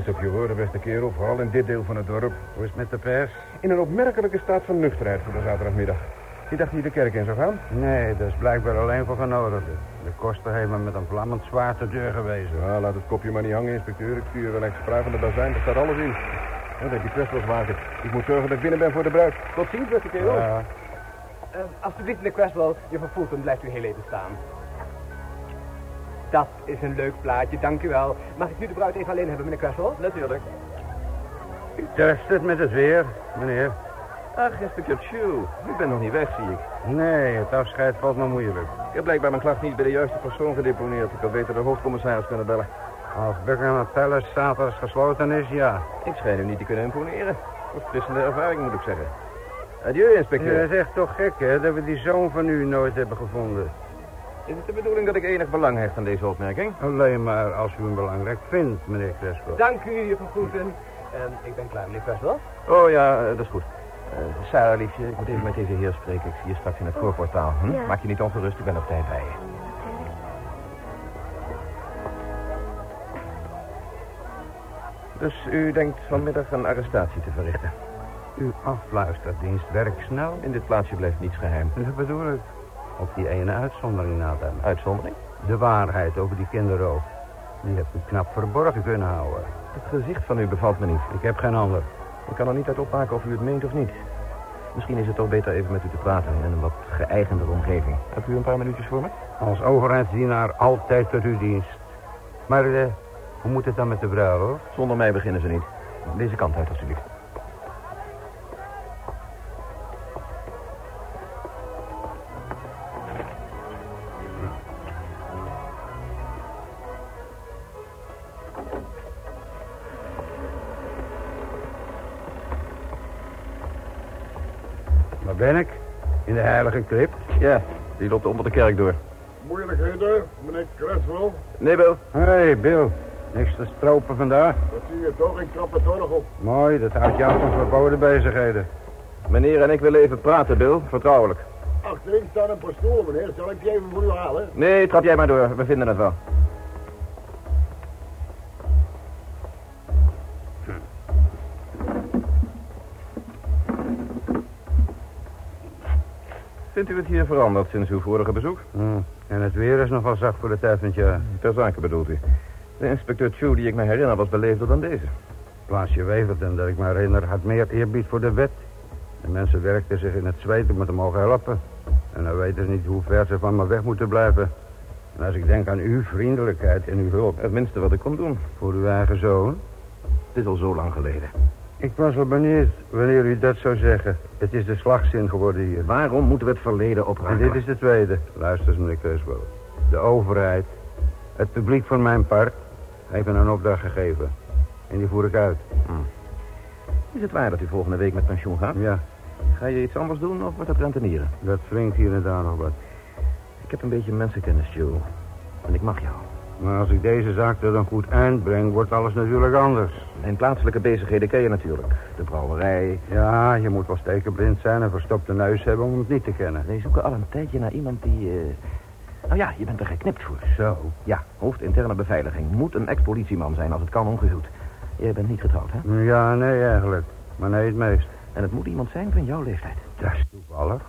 Let op je woorden, beste kerel. Vooral in dit deel van het dorp. Hoe is het met de pers? In een opmerkelijke staat van nuchterheid voor de zaterdagmiddag. Je dacht dat je de kerk in zou gaan? Nee, dat is blijkbaar alleen voor genodigden. De koster heeft me met een vlammend zwaard de deur gewezen. Ja, laat het kopje maar niet hangen, inspecteur. Ik stuur wel extra vraag van de bazijn. Daar staat alles in. Ja, dat heb je Crestwellswagen. Ik moet zorgen dat ik binnen ben voor de bruid. Tot ziens, beste kerel. Ja. Uh, alsjeblieft, meneer Creswell, juffrouw Fulton, blijft u heel even staan. Dat is een leuk plaatje, dank u wel. Mag ik nu de bruid even alleen hebben, meneer Creswell? Natuurlijk. U durft het met het weer, meneer. Ach, inspecteur Chew. U bent nog niet weg, zie ik. Nee, het afscheid valt me moeilijk. Ik heb blijkbaar mijn klacht niet bij de juiste persoon gedeponeerd. Ik had beter de hoofdcommissaris kunnen bellen. Als Buckingham Palace zaterdags gesloten is, ja. Ik schijn u niet te kunnen imponeren. Verfrissende ervaring, moet ik zeggen. Adieu, inspecteur. Het is echt toch gek, hè, dat we die zoon van u nooit hebben gevonden. Is het de bedoeling dat ik enig belang hecht aan deze opmerking? Alleen maar als u hem belangrijk vindt, meneer Creswell. Dank u, juffrouw Fulton. En ik ben klaar, meneer Creswell. Oh ja, dat is goed. Eh, Sarah, liefje, ik moet even met deze heer spreken. Ik zie je straks in het voorportaal. Hm? Ja. Maak je niet ongerust, ik ben op tijd bij je. Dus u denkt vanmiddag een arrestatie te verrichten? Uw afluisterdienst werkt snel. In dit plaatsje blijft niets geheim. Dat bedoel ik. Op die ene uitzondering na dan. Uitzondering? De waarheid over die kinderroof. Die hebt u knap verborgen kunnen houden. Het gezicht van u bevalt me niet. Ik heb geen ander. Ik kan er niet uit opmaken of u het meent of niet. Misschien is het toch beter even met u te praten in een wat geëigendere omgeving. Hebt u een paar minuutjes voor me? Als overheidsdienaar altijd tot uw dienst. Maar eh, hoe moet het dan met de hoor? Zonder mij beginnen ze niet. Deze kant uit, alstublieft. Ben ik? In de heilige crypt? Ja, die loopt onder de kerk door. Moeilijkheden, meneer Creswell? Nee, Bill. Hé, hey, Bill. Niks te stropen vandaag. Dat zie je toch, ik krap het toch nog op. Mooi, dat houdt jou van verboden bezigheden. Meneer en ik willen even praten, Bill. Vertrouwelijk. Achterin staan een paar stoelen, meneer. Zal ik die even voor u halen? Nee, trap jij maar door. We vinden het wel. Vindt u het hier veranderd sinds uw vorige bezoek? Hm, En het weer is nogal zacht voor de tijd van het jaar. Ter zake bedoelt u. De inspecteur Chu die ik me herinner was beleefder dan deze. Plaatsje Weverden, dat ik me herinner, had meer eerbied voor de wet. De mensen werkten zich in het zweet om me te mogen helpen. En dan weten ze niet hoe ver ze van me weg moeten blijven. En als ik denk aan uw vriendelijkheid en uw hulp... Het minste wat ik kon doen. Voor uw eigen zoon... Het is al zo lang geleden. Ik was wel benieuwd wanneer u dat zou zeggen. Het is de slagzin geworden hier. Waarom moeten we het verleden En oprakelen? dit is de tweede. Luister eens, meneer Creswell. De overheid, het publiek van mijn part, heeft me een opdracht gegeven. En die voer ik uit. Is het waar dat u volgende week met pensioen gaat? Ja, Ga je iets anders doen of wordt het rentenieren? dat wringt hier en daar nog wat. Ik heb een beetje mensenkennis, Joe. En ik mag jou. Maar als ik deze zaak tot een goed eind breng, wordt alles natuurlijk anders. Mijn plaatselijke bezigheden ken je natuurlijk. De brouwerij. Ja, je moet wel stekenblind zijn en verstopte neus hebben om het niet te kennen. Wij zoeken al een tijdje naar iemand die... Nou ja, je bent er geknipt voor. Zo. Ja, hoofd interne beveiliging. Moet een ex-politieman zijn als het kan ongehuwd. Jij bent niet getrouwd, hè? Ja, nee eigenlijk. Maar nee, het meest. En het moet iemand zijn van jouw leeftijd. Dat is toevallig.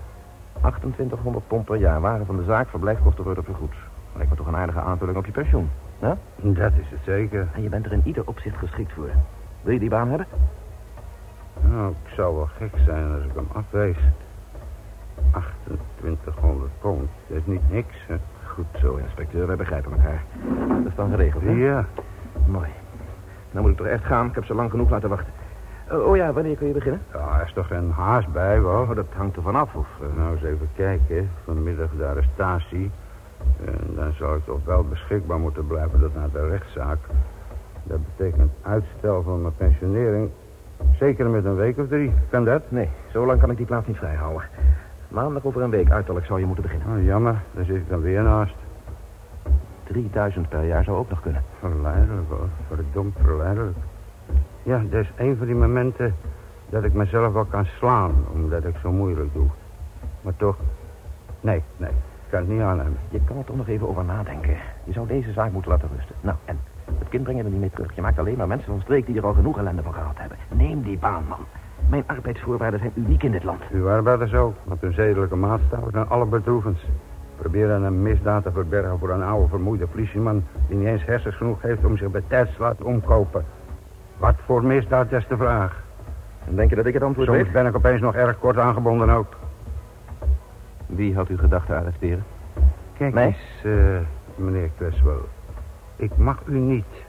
2800 pond per jaar. Waren van de zaak, verblijfkosten worden vergoed. Lijkt me toch een aardige aanvulling op je pensioen. hè? Dat is het zeker. En je bent er in ieder opzicht geschikt voor. Wil je die baan hebben? Nou, ik zou wel gek zijn als ik hem afwees. 2800 pond, dat is niet niks. Hè? Goed zo, inspecteur. Wij begrijpen elkaar. Dat is dan geregeld, hè? Ja, Mooi. Dan moet ik toch echt gaan. Ik heb ze lang genoeg laten wachten. Oh, oh ja, wanneer kun je beginnen? ja, er is toch geen haast bij, wel? Oh, dat hangt er vanaf. Of, eh, Nou, eens even kijken. Vanmiddag de arrestatie. En dan zal ik toch wel beschikbaar moeten blijven tot naar de rechtszaak. Dat betekent uitstel van mijn pensionering. Zeker met een week of drie. Kan dat? Nee, zo lang kan ik die plaats niet vrijhouden. Maandag over een week uiterlijk zou je moeten beginnen. Oh, jammer. Daar zit ik dan weer naast. 3000 per jaar zou ook nog kunnen. Verleidelijk hoor. Verdomd verleidelijk. Ja, dat is een van die momenten dat ik mezelf wel kan slaan. Omdat ik zo moeilijk doe. Maar toch. Nee, nee. Ik kan het niet aannemen. Je kan er toch nog even over nadenken. Je zou deze zaak moeten laten rusten. Nou, en het kind breng je er niet mee terug. Je maakt alleen maar mensen van streek die er al genoeg ellende van gehad hebben. Neem die baan, man. Mijn arbeidsvoorwaarden zijn uniek in dit land. Uw arbeiders ook, want hun zedelijke maatstaven zijn alle bedroevends. Proberen een misdaad te verbergen voor een oude vermoeide politieman... die niet eens hersens genoeg heeft om zich bij tijds te laten omkopen. Wat voor misdaad is de vraag. En denk je dat ik het antwoord Soms weet? ben ik opeens nog erg kort aangebonden ook. Wie had u gedacht te arresteren? Kijk Mij? eens, eh, meneer Creswell. Ik mag u niet.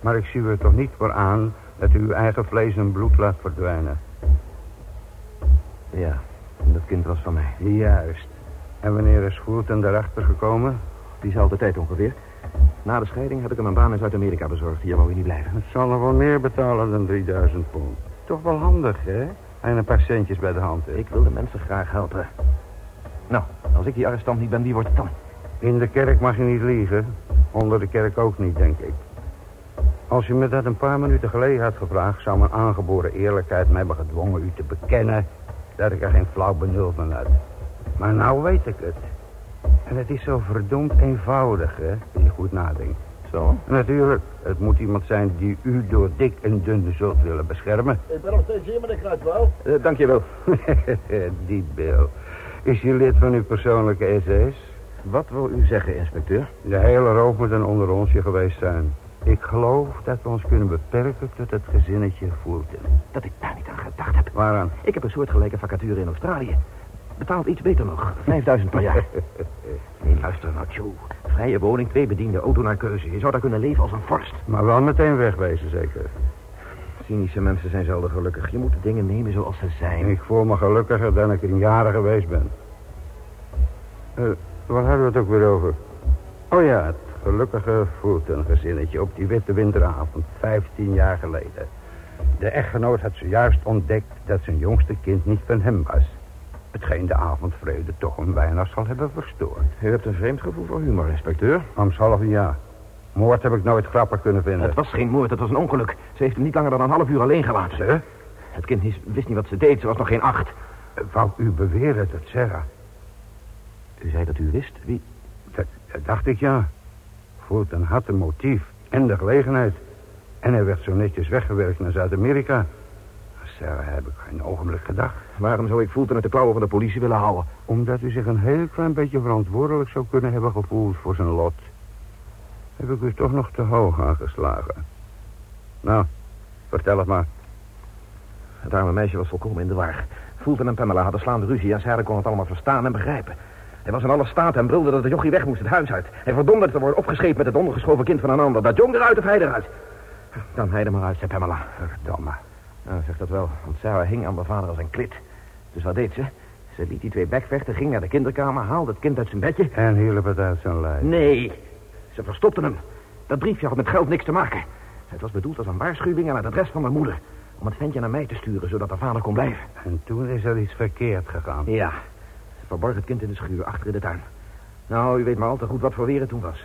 Maar ik zie u er toch niet voor aan dat u uw eigen vlees en bloed laat verdwijnen. Ja, dat kind was van mij. Juist. En wanneer is Fulton daarachter gekomen? Diezelfde tijd ongeveer. Na de scheiding heb ik hem een baan in Zuid-Amerika bezorgd. Hier wou hij niet blijven. Het zal nog wel meer betalen dan 3000 pond. Toch wel handig, hè? En een paar centjes bij de hand. Ik wil de mensen graag helpen. Nou, als ik die arrestant niet ben, wie wordt het dan? In de kerk mag je niet liegen. Onder de kerk ook niet, denk ik. Als u me dat een paar minuten geleden had gevraagd... zou mijn aangeboren eerlijkheid mij hebben gedwongen u te bekennen... dat ik er geen flauw benul van had. Maar nou weet ik het. En het is zo verdomd eenvoudig, hè, als je goed nadenkt. Zo? Natuurlijk, het moet iemand zijn die u door dik en dun zult willen beschermen. Ik ben nog steeds hier, meneer Kruidwel. Uh, dank je wel. die Bill. Is u lid van uw persoonlijke SS? Wat wil u zeggen, inspecteur? De hele roof moet een onder onsje geweest zijn. Ik geloof dat we ons kunnen beperken tot het gezinnetje Fulton. Dat ik daar niet aan gedacht heb. Waaraan? Ik heb een soortgelijke vacature in Australië. Betaalt iets beter nog. 5000 per jaar. nee, luister nou, Joe. Vrije woning, twee bediende, auto naar keuze. Je zou daar kunnen leven als een vorst. Maar wel meteen wegwezen, zeker. Cynische mensen zijn zelden gelukkig. Je moet de dingen nemen zoals ze zijn. Ik voel me gelukkiger dan ik in jaren geweest ben. Uh, waar hadden we het ook weer over? Oh ja, het gelukkige Fulton-gezinnetje op die witte winteravond, 15 jaar geleden. De echtgenoot had zojuist ontdekt dat zijn jongste kind niet van hem was. Hetgeen de avondvrede toch een weinig zal hebben verstoord. U hebt een vreemd gevoel voor humor, inspecteur. Amshalve ja. Moord heb ik nooit grappig kunnen vinden. Het was geen moord, het was een ongeluk. Ze heeft hem niet langer dan een half uur alleen gelaten. Ze? Het kind wist niet wat ze deed, ze was nog geen acht. Wou u beweren dat Sarah... U zei dat u wist? Wie? Dat, dat dacht ik, ja. Fulton had een motief en de gelegenheid. En hij werd zo netjes weggewerkt naar Zuid-Amerika. Sarah heb ik geen ogenblik gedacht. Waarom zou ik Fulton uit de klauwen van de politie willen houden? Omdat u zich een heel klein beetje verantwoordelijk zou kunnen hebben gevoeld voor zijn lot. Heb ik u toch nog te hoog aangeslagen. Nou, vertel het maar. Het arme meisje was volkomen in de war. Fulton en Pamela hadden slaande ruzie en Sarah kon het allemaal verstaan en begrijpen. Hij was in alle staat en brulde dat de jochie weg moest het huis uit. Hij verdonderde te worden opgescheept met het ondergeschoven kind van een ander. Dat jong eruit of hij eruit. Dan hij er maar uit, zei Pamela. Verdomme. Nou, zeg dat wel, want Sarah hing aan mijn vader als een klit. Dus wat deed ze? Ze liet die twee bekvechten, ging naar de kinderkamer, haalde het kind uit zijn bedje. En hielp het uit zijn lijf. Nee, ze verstopte hem. Dat briefje had met geld niks te maken. Het was bedoeld als een waarschuwing aan het adres van mijn moeder. Om het ventje naar mij te sturen, zodat haar vader kon blijven. En toen is er iets verkeerd gegaan. Ja, ze verborg het kind in de schuur, achter in de tuin. Nou, u weet maar al te goed wat voor weer het toen was.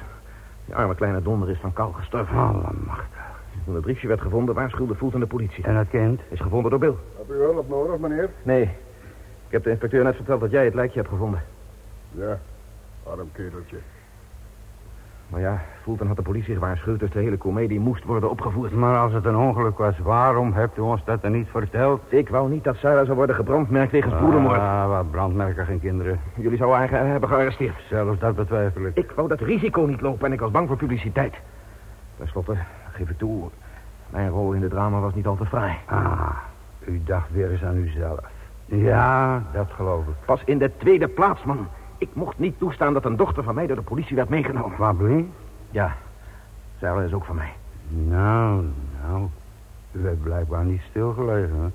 Die arme kleine donder is van kou gestorven. Allemachtig. Toen het briefje werd gevonden, waarschuwde Fulton de politie. En het kind? Is gevonden door Bill. Heb u hulp nodig, meneer? Nee. Ik heb de inspecteur net verteld dat jij het lijkje hebt gevonden. Ja, arm kereltje. Maar ja, Fulton had de politie gewaarschuwd, dus de hele komedie moest worden opgevoerd. Maar als het een ongeluk was, waarom hebt u ons dat dan niet verteld? Ik wou niet dat Sarah zou worden gebrandmerkt wegens broedermoord. Ah, wat brandmerken geen kinderen. Jullie zouden eigenlijk hebben gearresteerd. Zelfs dat betwijfel ik. Ik wou dat risico niet lopen en ik was bang voor publiciteit. Ten slotte, geef ik toe, mijn rol in het drama was niet al te fraai. Ah, u dacht weer eens aan uzelf. Ja, dat geloof ik. Pas in de tweede plaats, man. Ik mocht niet toestaan dat een dochter van mij door de politie werd meegenomen. Blief? Ja, Sarah is ook van mij. Nou, nou. U heeft blijkbaar niet stilgelegen, hè?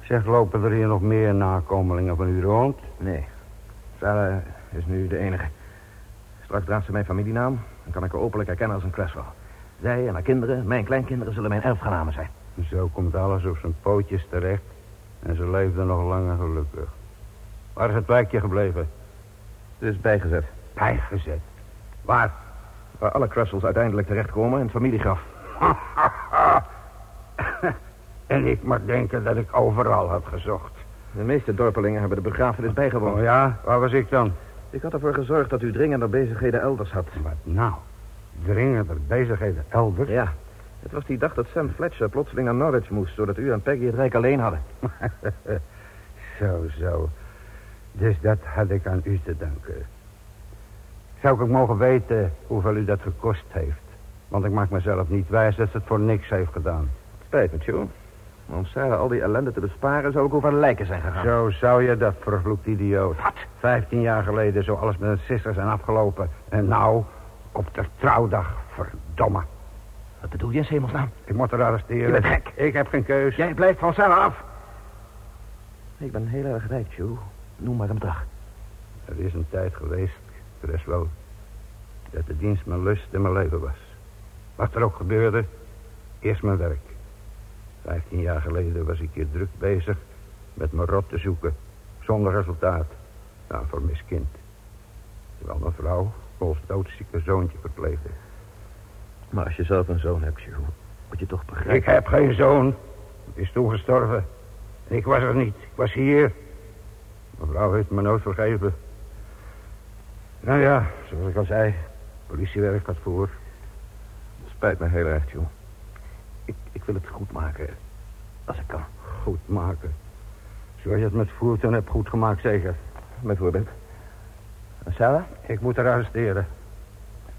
Zeg, lopen er hier nog meer nakomelingen van u rond? Nee. Sarah is nu de enige. Straks draagt ze mijn familienaam en kan ik haar openlijk herkennen als een Creswell. Zij en haar kinderen, mijn kleinkinderen, zullen mijn erfgenamen zijn. Zo komt alles op zijn pootjes terecht. En ze leefde nog lang en gelukkig. Waar is het lijkje gebleven? Het is bijgezet. Bijgezet? Waar? Waar alle Cresswells uiteindelijk terechtkomen in het familiegraf. en ik mag denken dat ik overal heb gezocht. De meeste dorpelingen hebben de begrafenis bijgewoond. Oh ja? Waar was ik dan? Ik had ervoor gezorgd dat u dringender bezigheden elders had. Wat nou? Dringender bezigheden elders? Ja. Het was die dag dat Sam Fletcher plotseling naar Norwich moest... zodat u en Peggy het rijk alleen hadden. zo, zo. Dus dat had ik aan u te danken. Zou ik ook mogen weten hoeveel u dat gekost heeft? Want ik maak mezelf niet wijs dat ze het voor niks heeft gedaan. Spijt me, Joe. Maar om Sarah al die ellende te besparen... zou ik over lijken zijn gegaan. Zo zou je dat, vervloekt idioot. Wat? Vijftien jaar geleden zou alles met een sister zijn afgelopen. En nou, op de trouwdag, verdomme. Wat bedoel je in hemelsnaam? Ik moet haar arresteren. Je bent gek. Ik heb geen keus. Jij blijft van Sarah af. Ik ben heel erg rijk, Joe. Noem maar een bedrag. Er is een tijd geweest, Creswell, dat de dienst mijn lust in mijn leven was. Wat er ook gebeurde, eerst mijn werk. Vijftien jaar geleden was ik hier druk bezig met mijn rot te zoeken, zonder resultaat. Nou, voor mis kind. Terwijl mijn vrouw ons doodzieke zoontje verpleegde. Maar als je zelf een zoon hebt, Joe, Moet je toch begrijpen. Ik heb geen zoon. Die is toen gestorven. En ik was er niet. Ik was hier. Mevrouw heeft me nooit vergeven. Nou ja, zoals ik al zei. Politiewerk gaat voor. Spijt me heel erg, Joe. Ik, ik wil het goed maken. Als ik kan. Goed maken. Zoals je het met Fulton hebt goed gemaakt, zeker. Bijvoorbeeld. En Sarah? Ik moet haar arresteren.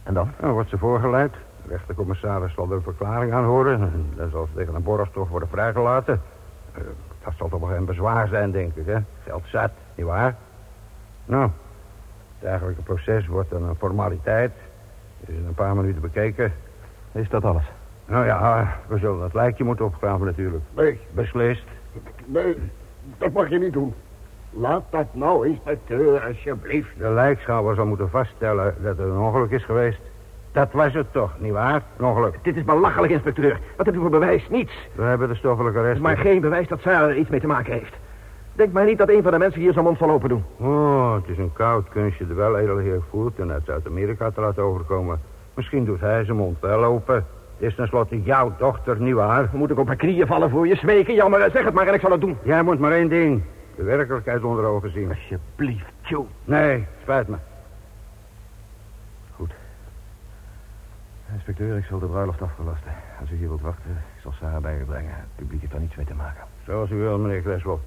En dan? Dan wordt ze voorgeleid. De rechtercommissaris zal een verklaring aan horen. En dan zal ze tegen een borgstof worden vrijgelaten. Dat zal toch wel geen bezwaar zijn, denk ik, hè? Geld zat, nietwaar? Nou, het eigenlijke proces wordt dan een formaliteit. Is in een paar minuten bekeken. Is dat alles? Nou ja, we zullen dat lijkje moeten opgraven natuurlijk. Nee. Beslist. Nee, dat mag je niet doen. Laat dat nou, inspecteur, alsjeblieft. De lijkschouwer zal moeten vaststellen dat er een ongeluk is geweest. Dat was het toch, nietwaar? Een ongeluk. Dit is belachelijk, inspecteur. Wat heb u voor bewijs? Niets. We hebben de stoffelijke rest. Maar geen bewijs dat Sarah er iets mee te maken heeft. Denk maar niet dat een van de mensen hier zijn mond zal open doen. Oh, het is een koud kunstje de wel edelheer voert en uit Zuid-Amerika te laten overkomen. Misschien doet hij zijn mond wel open. Het is tenslotte jouw dochter, nietwaar? Moet ik op mijn knieën vallen voor je smeken? Jammer, zeg het maar en ik zal het doen. Jij moet maar één ding. De werkelijkheid onder ogen zien. Alsjeblieft, Joe. Nee, spijt me. Goed. Inspecteur, ik zal de bruiloft afgelasten. Als u hier wilt wachten, ik zal Sarah bij u brengen. Het publiek heeft daar niets mee te maken. Zoals u wil, meneer Creswell.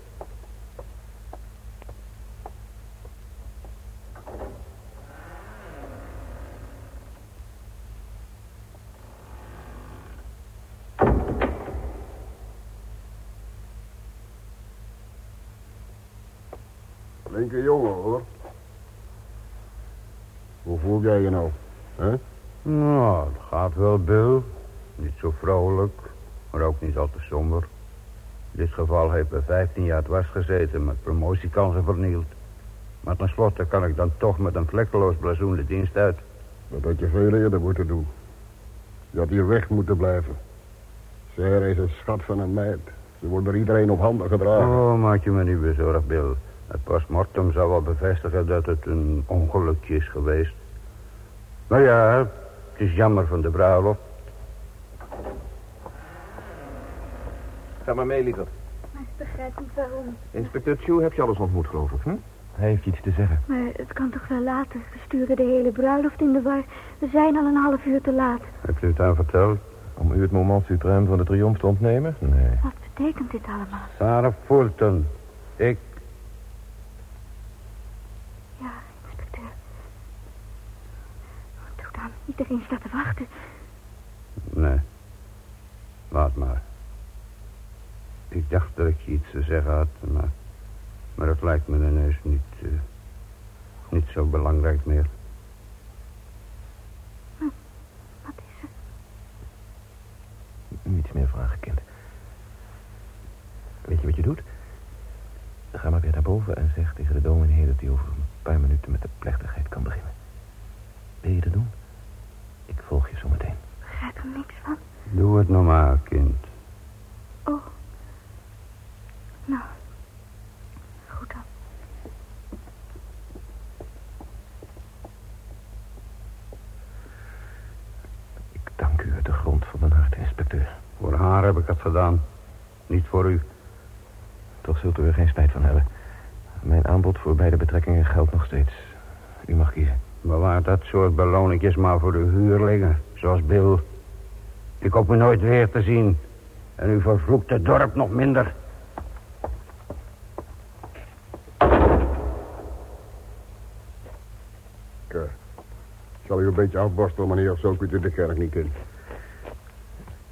Flinke jongen, hoor. Hoe voel jij je nou? hè? Nou, het gaat wel, Bill. Niet zo vrolijk, maar ook niet al te somber. In dit geval heeft hij 15 jaar dwars gezeten met promotiekansen vernield. Maar tenslotte kan ik dan toch met een vlekkeloos blazoen de dienst uit. Dat had je veel eerder moeten doen. Je had hier weg moeten blijven. Sarah is een schat van een meid. Ze wordt door iedereen op handen gedragen. Oh, maak je me niet bezorgd, Bill. Het postmortem zou wel bevestigen dat het een ongelukje is geweest. Nou ja, het is jammer van de bruiloft. Ga maar mee, lieverd. Maar ik begrijp niet waarom. Inspecteur Chu heb je alles ontmoet, geloof ik, hm? Hij heeft iets te zeggen. Maar het kan toch wel later. We sturen de hele bruiloft in de war. We zijn al een half uur te laat. Heb je het aan verteld? Om u het moment suprême van de triomf te ontnemen? Nee. Wat betekent dit allemaal? Sarah Fulton. Ik... Ja, inspecteur. Doe dan. Iedereen staat te wachten. Nee. Laat maar. Ik dacht dat ik je iets te zeggen had, maar... Maar het lijkt me ineens niet... eh, niet zo belangrijk meer. Wat is er? Niets meer vragen, kind. Weet je wat je doet? Ga maar weer naar boven en zeg tegen de dominee dat hij over een paar minuten met de plechtigheid kan beginnen. Wil je dat doen? Ik volg je zo meteen. Begrijp er niks van. Doe het nou maar, kind. Oh. Nou. Goed dan. Dank u uit de grond van mijn hart, inspecteur. Voor haar heb ik het gedaan. Niet voor u. Toch zult u er geen spijt van hebben. Mijn aanbod voor beide betrekkingen geldt nog steeds. U mag kiezen. Bewaar dat soort beloningjes maar voor de huurlingen. Zoals Bill. Ik hoop u nooit weer te zien. En uw vervloekte dorp nog minder. Ik, eh, ik zal u een beetje afborstelen, meneer, of zo ik u de kerk niet kunt.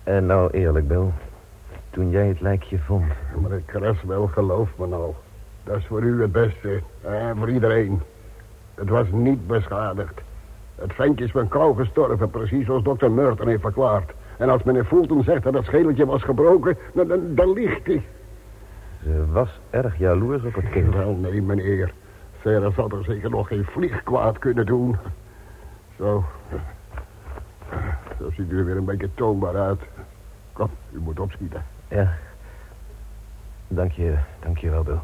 En nou eerlijk, Bill. Toen jij het lijkje vond... Maar ik rest wel, geloof me nou. Dat is voor u het beste. En voor iedereen. Het was niet beschadigd. Het ventje is van kou gestorven, precies zoals dokter Merton heeft verklaard. En als meneer Fulton zegt dat het schedelse was gebroken, dan, dan, dan liegt hij. Ze was erg jaloers op het kind. Wel, nee, meneer. Sarah zal er zeker nog geen vlieg kwaad kunnen doen. Zo. Zo ziet u er weer een beetje toonbaar uit. Kom, u moet opschieten. Ja. Dank je, dank je wel, Bill.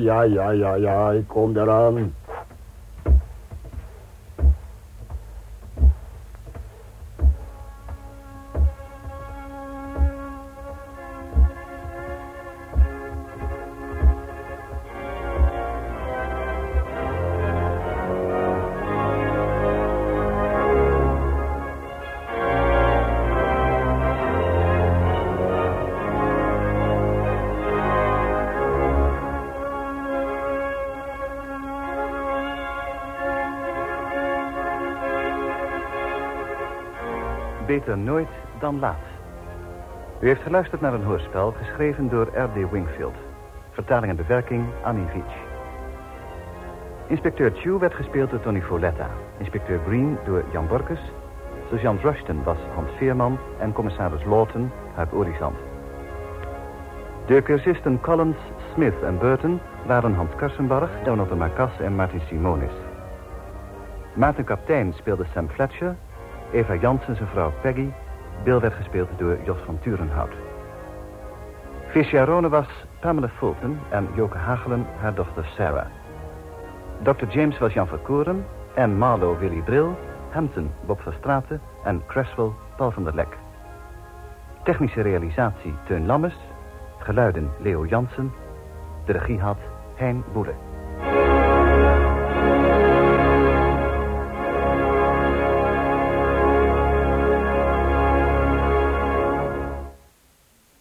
Ja, ja, ja, ja, ja, ik kom eraan. Nooit dan laat. U heeft geluisterd naar een hoorspel geschreven door R.D. Wingfield. Vertaling en bewerking Annie Veach. Inspecteur Chew werd gespeeld door Tony Foletta. Inspecteur Green door Jan Borkes. Sergeant Rushton was Hans Veerman en commissaris Lawton Huip Orizant. De cursisten Collins, Smith en Burton waren Hans Karsenbarg, Donald de Marcas en Martin Simonis. Maarten Kaptein speelde Sam Fletcher, Eva Jansen zijn vrouw Peggy, Bill werd gespeeld door Jos van Turenhout. Fischerone was Pamela Fulton en Joke Hagelen haar dochter Sarah. Dr. James was Jan Verkoren en Marlowe Willy Bril, Hampton Bob Verstraeten en Creswell Paul van der Lek. Technische realisatie Teun Lammes, geluiden Leo Jansen, de regie had Hein Boele.